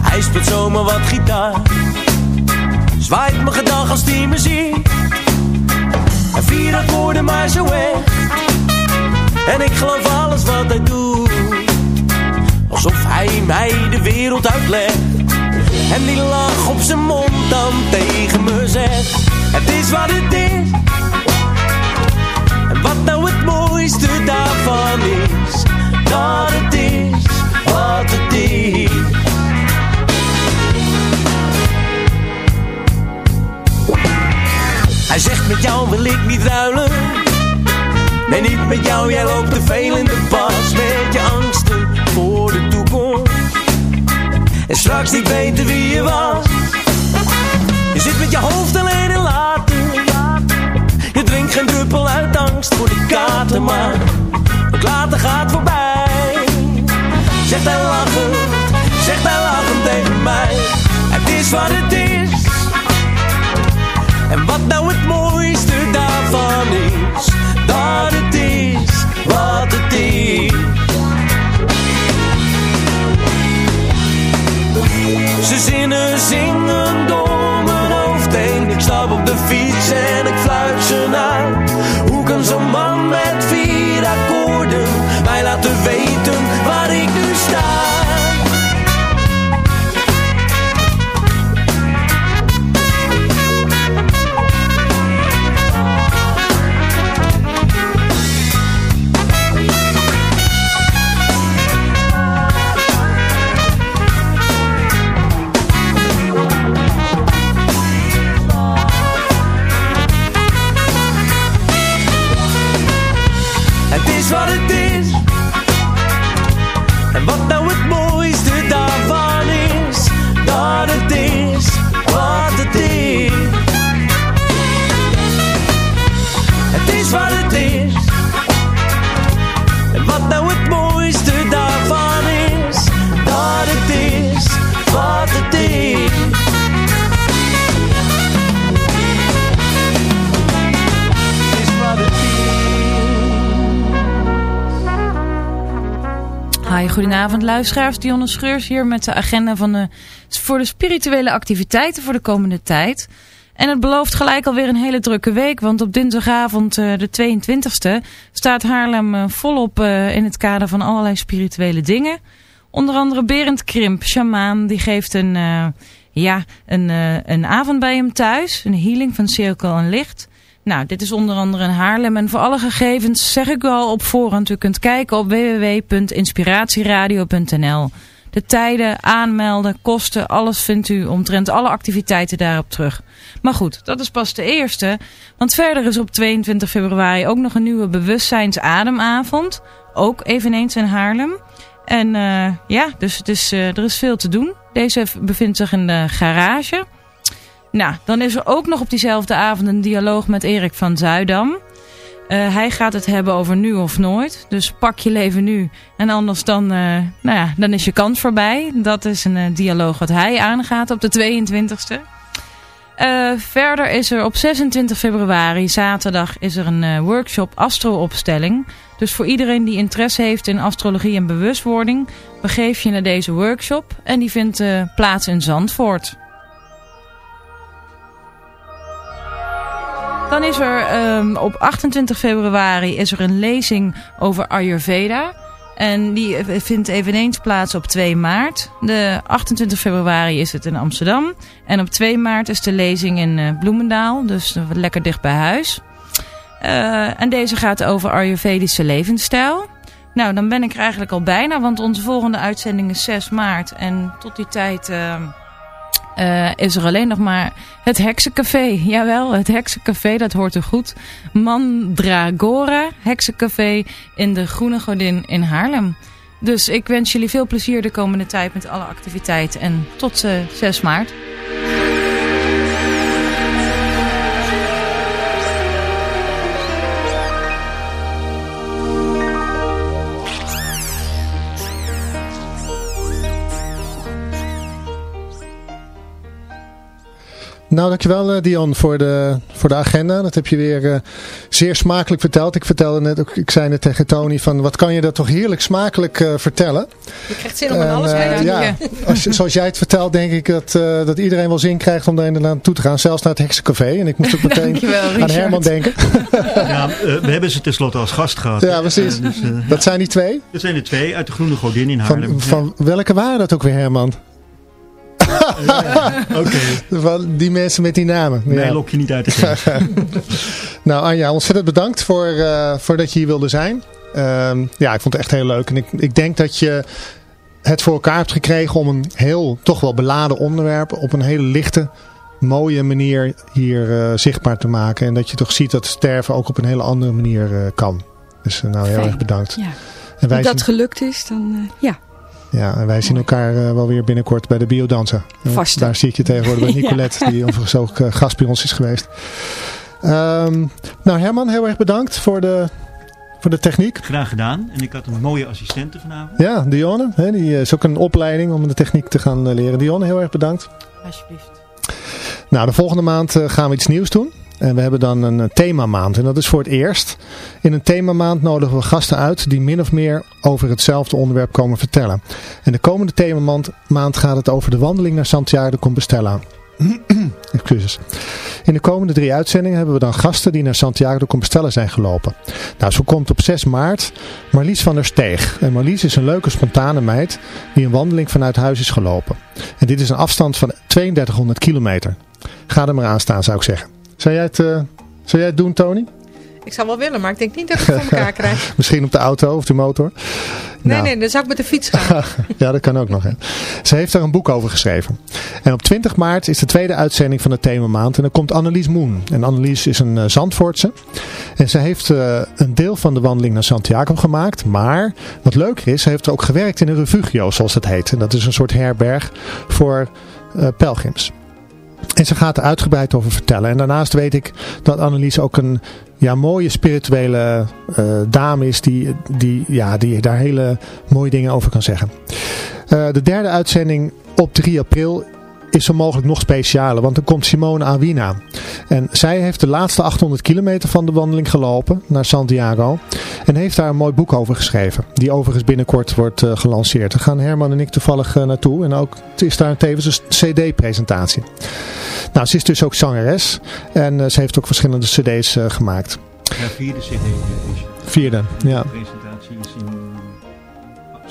Hij speelt zomaar wat gitaar, zwaait mijn gedag als die me ziet. En vier akkoorden maar zo weg, en ik geloof alles wat hij doet. Alsof hij mij de wereld uitlegt, en die lach op zijn mond dan tegen me zegt. Het is wat het is. En wat nou het mooiste daarvan is, dat het wat het. Hij zegt met jou wil ik niet ruilen. Nee, niet met jou, jij loopt te veel in de pas met je angsten voor de toekomst. En straks niet weten wie je was. Je zit met je hoofd alleen in later. Je drinkt geen druppel uit angst voor de kaarten, maar het later gaat voorbij. Zegt hij lachend, zegt hij lachend tegen mij. Het is wat het is. En wat nou het mooiste daarvan is, dat het is wat het is. Ze zinnen zingen door mijn hoofd heen. Ik stap op de fiets en ik fluit goedenavond luisteraars. Dionne Scheurs hier met de agenda van de, voor de spirituele activiteiten voor de komende tijd. En het belooft gelijk alweer een hele drukke week, want op dinsdagavond eh, de 22e staat Haarlem eh, volop eh, in het kader van allerlei spirituele dingen. Onder andere Berend Krimp, shamaan, die geeft een, ja, een, een avond bij hem thuis. Een healing van Cirkel en Licht. Nou, dit is onder andere in Haarlem. En voor alle gegevens zeg ik al op voorhand. U kunt kijken op www.inspiratieradio.nl. De tijden, aanmelden, kosten, alles vindt u omtrent alle activiteiten daarop terug. Maar goed, dat is pas de eerste. Want verder is op 22 februari ook nog een nieuwe bewustzijnsademavond. Ook eveneens in Haarlem. En uh, ja, dus het is, uh, er is veel te doen. Deze bevindt zich in de garage. Nou, dan is er ook nog op diezelfde avond een dialoog met Erik van Zuidam. Uh, hij gaat het hebben over nu of nooit. Dus pak je leven nu. En anders dan, nou ja, dan is je kans voorbij. Dat is een dialoog wat hij aangaat op de 22e. Uh, verder is er op 26 februari, zaterdag, is er een workshop astro-opstelling. Dus voor iedereen die interesse heeft in astrologie en bewustwording, begeef je naar deze workshop. En die vindt plaats in Zandvoort. Dan is er um, op 28 februari is er een lezing over Ayurveda. En die vindt eveneens plaats op 2 maart. De 28 februari is het in Amsterdam. En op 2 maart is de lezing in uh, Bloemendaal. Dus lekker dicht bij huis. Uh, en deze gaat over Ayurvedische levensstijl. Nou, dan ben ik er eigenlijk al bijna. Want onze volgende uitzending is 6 maart. En tot die tijd... Uh, uh, is er alleen nog maar het Heksencafé. Jawel, het Heksencafé, dat hoort er goed. Mandragora Heksencafé in de Groene Godin in Haarlem. Dus ik wens jullie veel plezier de komende tijd met alle activiteiten. En tot uh, 6 maart. Nou, dankjewel uh, Dion voor de, voor de agenda. Dat heb je weer uh, zeer smakelijk verteld. Ik vertelde net, ook, ik zei net tegen Tony van wat kan je dat toch heerlijk smakelijk uh, vertellen. Je krijgt zin om aan alles mee te ja, [LAUGHS] als, Zoals jij het vertelt denk ik dat, dat iedereen wel zin krijgt om daar inderdaad naartoe te gaan. Zelfs naar het Heksencafé. En ik moest ook meteen [LAUGHS] aan Herman denken. [LAUGHS] ja, we hebben ze tenslotte als gast gehad. Ja, precies. dus, dat zijn die twee? Dat zijn er twee uit de Groene Godin in Haarlem. Van, van welke waren dat ook weer Herman? [LAUGHS] Oké. Okay. Die mensen met die namen. Nee, ja. lok je niet uit de [LAUGHS] tent. nou Anja, ontzettend bedankt voor, uh, voor dat je hier wilde zijn. Um, ja, ik vond het echt heel leuk. En ik, ik denk dat je het voor elkaar hebt gekregen om een heel, toch wel beladen onderwerp op een hele lichte, mooie manier hier uh, zichtbaar te maken. En dat je toch ziet dat sterven ook op een hele andere manier uh, kan. Dus nou heel Fijn. erg bedankt. Ja. En wij Als dat zien... gelukt is, dan ja. Ja, en wij zien elkaar uh, wel weer binnenkort bij de biodansen. Vast. Daar zie ik je tegenwoordig bij [LAUGHS] Nicolette, ja. die [LAUGHS] overigens ook uh, gast bij ons is geweest. Um, nou Herman, heel erg bedankt voor de, voor de techniek. Graag gedaan. En ik had een mooie assistente vanavond. Ja, Dionne. Hè, die is ook een opleiding om de techniek te gaan leren. Dionne, heel erg bedankt. Alsjeblieft. Nou, de volgende maand gaan we iets nieuws doen. En we hebben dan een themamaand. En dat is voor het eerst. In een themamaand nodigen we gasten uit die min of meer over hetzelfde onderwerp komen vertellen. En de komende themamaand maand gaat het over de wandeling naar Santiago de Compostela. [CLEARS THROAT] Excuses. In de komende drie uitzendingen hebben we dan gasten die naar Santiago de Compostela zijn gelopen. Nou, zo komt op 6 maart Marlies van der Steeg. En Marlies is een leuke spontane meid die een wandeling vanuit huis is gelopen. En dit is een afstand van 3200 kilometer. Ga er maar aan staan, zou ik zeggen. Zou jij het, uh, zou jij het doen, Tony? Ik zou wel willen, maar ik denk niet dat ik het voor elkaar [LAUGHS] krijg. Misschien op de auto of de motor? Nee, nou. nee, dan zou ik met de fiets gaan. [LAUGHS] ja, dat kan ook nog. Hè. Ze heeft daar een boek over geschreven. En op 20 maart is de tweede uitzending van de themamaand. En dan komt Annelies Moen. En Annelies is een uh, Zandvoortse. En ze heeft uh, een deel van de wandeling naar Santiago gemaakt. Maar wat leuker is, ze heeft ook gewerkt in een refugio, zoals het heet. En dat is een soort herberg voor uh, pelgrims. En ze gaat er uitgebreid over vertellen. En daarnaast weet ik dat Annelies ook een ja, mooie spirituele uh, dame is die, die, ja, die daar hele mooie dingen over kan zeggen. Uh, de derde uitzending op 3 april is zo mogelijk nog specialer, want dan komt Simone Awina. En zij heeft de laatste 800 kilometer van de wandeling gelopen naar Santiago. En heeft daar een mooi boek over geschreven. Die overigens binnenkort wordt uh, gelanceerd. Daar gaan Herman en ik toevallig uh, naartoe. En ook is daar tevens een cd-presentatie. Nou, ze is dus ook zangeres. En uh, ze heeft ook verschillende cd's gemaakt. Ja, vierde cd. Vierde, ja.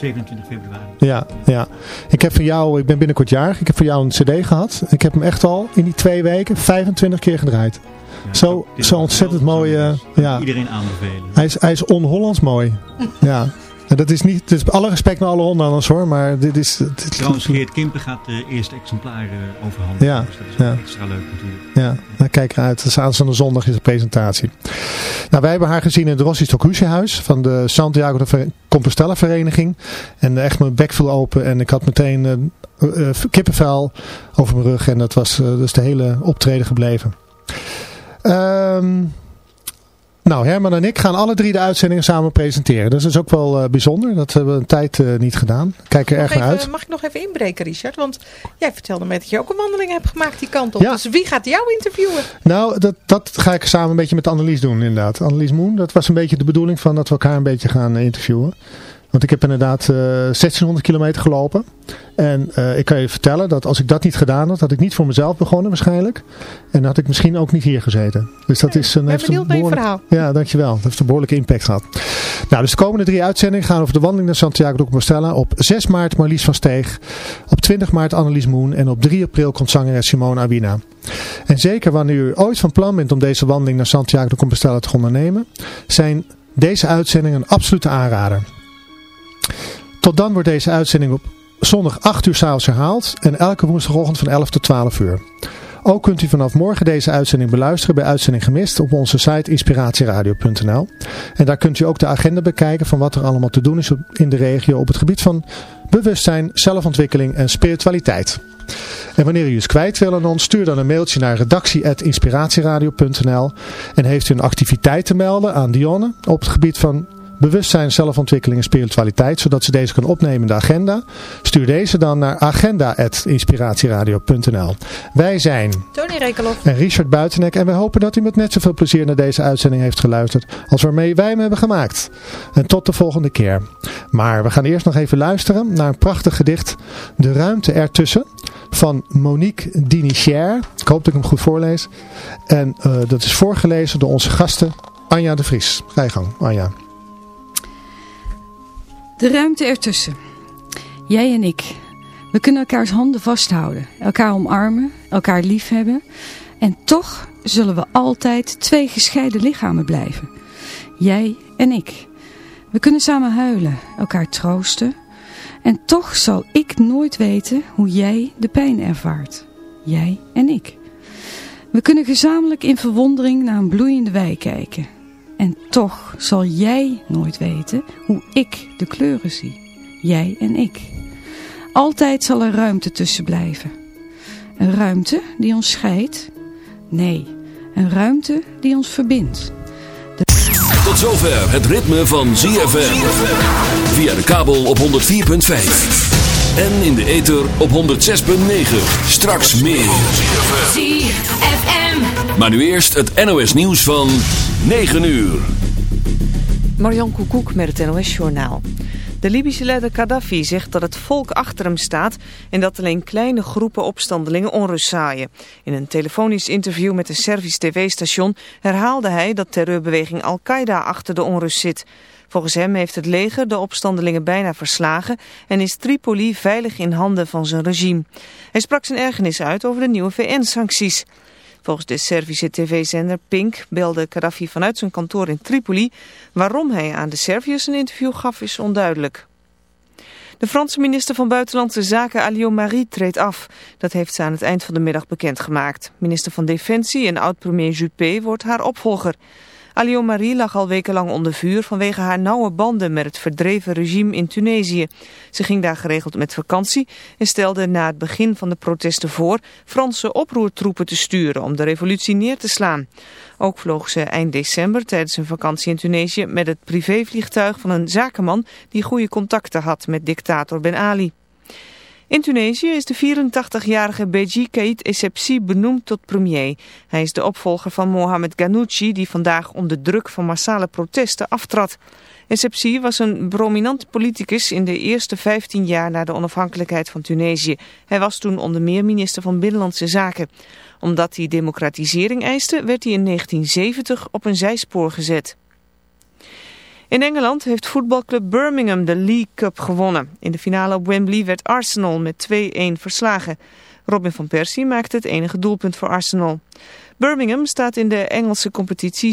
27 februari. Ja, ja. Ik heb van jou, ik ben binnenkort jarig, ik heb van jou een cd gehad. Ik heb hem echt al in die twee weken 25 keer gedraaid. Ja, Zo, zo ontzettend geweldig, mooi. zo eh, ja. Iedereen aanbevelen. Hij is, hij is on-Hollands mooi. Ja. [LAUGHS] Dat is niet, het is alle respect naar alle Hollanders hoor, maar dit is... dit- Trouwens, Geert Kimpen gaat de eerste exemplaren overhandigen. Ja, Dus dat is ja. extra leuk natuurlijk. Ja, daar kijk ik uit. Dus aanstaande zondag is de presentatie. Nou, wij hebben haar gezien in het Rossi Stokhuisjehuis van de Santiago de Ver- Compostela vereniging. En echt mijn bek viel open en ik had meteen eh, eh, kippenvel over mijn rug. En dat was eh, dus de hele optreden gebleven. Ehm... Nou, Herman en ik gaan alle drie de uitzendingen samen presenteren. Dat is ook wel eh, bijzonder. Dat hebben we een tijd eh, niet gedaan. Kijk er Nog erg naar uit. Mag ik nog even inbreken, Richard? Want jij vertelde me dat je ook een wandeling hebt gemaakt die kant op. Ja. Dus wie gaat jou interviewen? Nou, dat, dat ga ik samen een beetje met Annelies doen inderdaad. Annelies Moen, dat was een beetje de bedoeling van dat we elkaar een beetje gaan interviewen. Want ik heb inderdaad eh 1600 kilometer gelopen. En eh, ik kan je vertellen dat als ik dat niet gedaan had, had ik niet voor mezelf begonnen waarschijnlijk. En had ik misschien ook niet hier gezeten. Dus dat is een, ben heeft een behoorlijk- verhaal. Ja, dankjewel. Dat heeft een behoorlijke impact gehad. Nou, dus de komende drie uitzendingen gaan over de wandeling naar Santiago de Compostela. Op 6 maart Marlies van Steeg. Op 20 maart Annelies Moen. En op 3 april komt zangeres Simone Awina. En zeker wanneer u ooit van plan bent om deze wandeling naar Santiago de Compostela te ondernemen, zijn deze uitzendingen een absolute aanrader. Tot dan wordt deze uitzending op zondag 8 uur s'avonds herhaald en elke woensdagochtend van 11 tot 12 uur. Ook kunt u vanaf morgen deze uitzending beluisteren bij Uitzending Gemist op onze site inspiratieradio.nl. En daar kunt u ook de agenda bekijken van wat er allemaal te doen is in de regio op het gebied van bewustzijn, zelfontwikkeling en spiritualiteit. En wanneer u iets kwijt wil aan ons, stuur dan een mailtje naar redactie.inspiratieradio.nl En heeft u een activiteit te melden aan Dionne op het gebied van bewustzijn, zelfontwikkeling en spiritualiteit, zodat ze deze kan opnemen in de agenda, stuur deze dan naar agenda.inspiratieradio.nl Wij zijn Tony Rekeloff. en Richard Buitenek en we hopen dat u met net zoveel plezier naar deze uitzending heeft geluisterd als waarmee wij hem hebben gemaakt. En tot de volgende keer. Maar we gaan eerst nog even luisteren naar een prachtig gedicht, De Ruimte Ertussen, van Monique Dinicher. Ik hoop dat ik hem goed voorlees. En eh, dat is voorgelezen door onze gasten Anja de Vries. Ga je gang, Anja. De ruimte ertussen. Jij en ik. We kunnen elkaars handen vasthouden, elkaar omarmen, elkaar liefhebben. En toch zullen we altijd twee gescheiden lichamen blijven. Jij en ik. We kunnen samen huilen, elkaar troosten. En toch zal ik nooit weten hoe jij de pijn ervaart. Jij en ik. We kunnen gezamenlijk in verwondering naar een bloeiende wei kijken. En toch zal jij nooit weten hoe ik de kleuren zie. Jij en ik. Altijd zal er ruimte tussen blijven. Een ruimte die ons scheidt? Nee, een ruimte die ons verbindt. Tot zover het ritme van ZFM. Via de kabel op 104.5. En in de ether op 106.9. Straks meer. ZFM. Maar nu eerst het NOS nieuws van 9 uur. Marjan Koekoek met het NOS-journaal. De Libische leider Gaddafi zegt dat het volk achter hem staat... en dat alleen kleine groepen opstandelingen onrust zaaien. In een telefonisch interview met een Servisch tv-station... herhaalde hij dat terreurbeweging Al-Qaeda achter de onrust zit. Volgens hem heeft het leger de opstandelingen bijna verslagen... en is Tripoli veilig in handen van zijn regime. Hij sprak zijn ergernis uit over de nieuwe VN-sancties... Volgens de Servische tv-zender Pink belde Gaddafi vanuit zijn kantoor in Tripoli. Waarom hij aan de Serviërs een interview gaf is onduidelijk. De Franse minister van Buitenlandse Zaken Alio Marie treedt af. Dat heeft ze aan het eind van de middag bekendgemaakt. Minister van Defensie en oud-premier Juppé wordt haar opvolger. Alio Marie lag al wekenlang onder vuur vanwege haar nauwe banden met het verdreven regime in Tunesië. Ze ging daar geregeld met vakantie en stelde na het begin van de protesten voor Franse oproertroepen te sturen om de revolutie neer te slaan. Ook vloog ze eind december tijdens een vakantie in Tunesië met het privévliegtuig van een zakenman die goede contacten had met dictator Ben Ali. In Tunesië is de 84-jarige Beji Kaid Essebsi benoemd tot premier. Hij is de opvolger van Mohamed Ghanouchi die vandaag onder druk van massale protesten aftrad. Essebsi was een prominent politicus in de eerste 15 jaar na de onafhankelijkheid van Tunesië. Hij was toen onder meer minister van Binnenlandse Zaken. Omdat hij democratisering eiste werd hij in 1970 op een zijspoor gezet. In Engeland heeft voetbalclub Birmingham de League Cup gewonnen. In de finale op Wembley werd Arsenal met 2-1 verslagen. Robin van Persie maakte het enige doelpunt voor Arsenal. Birmingham staat in de Engelse competitie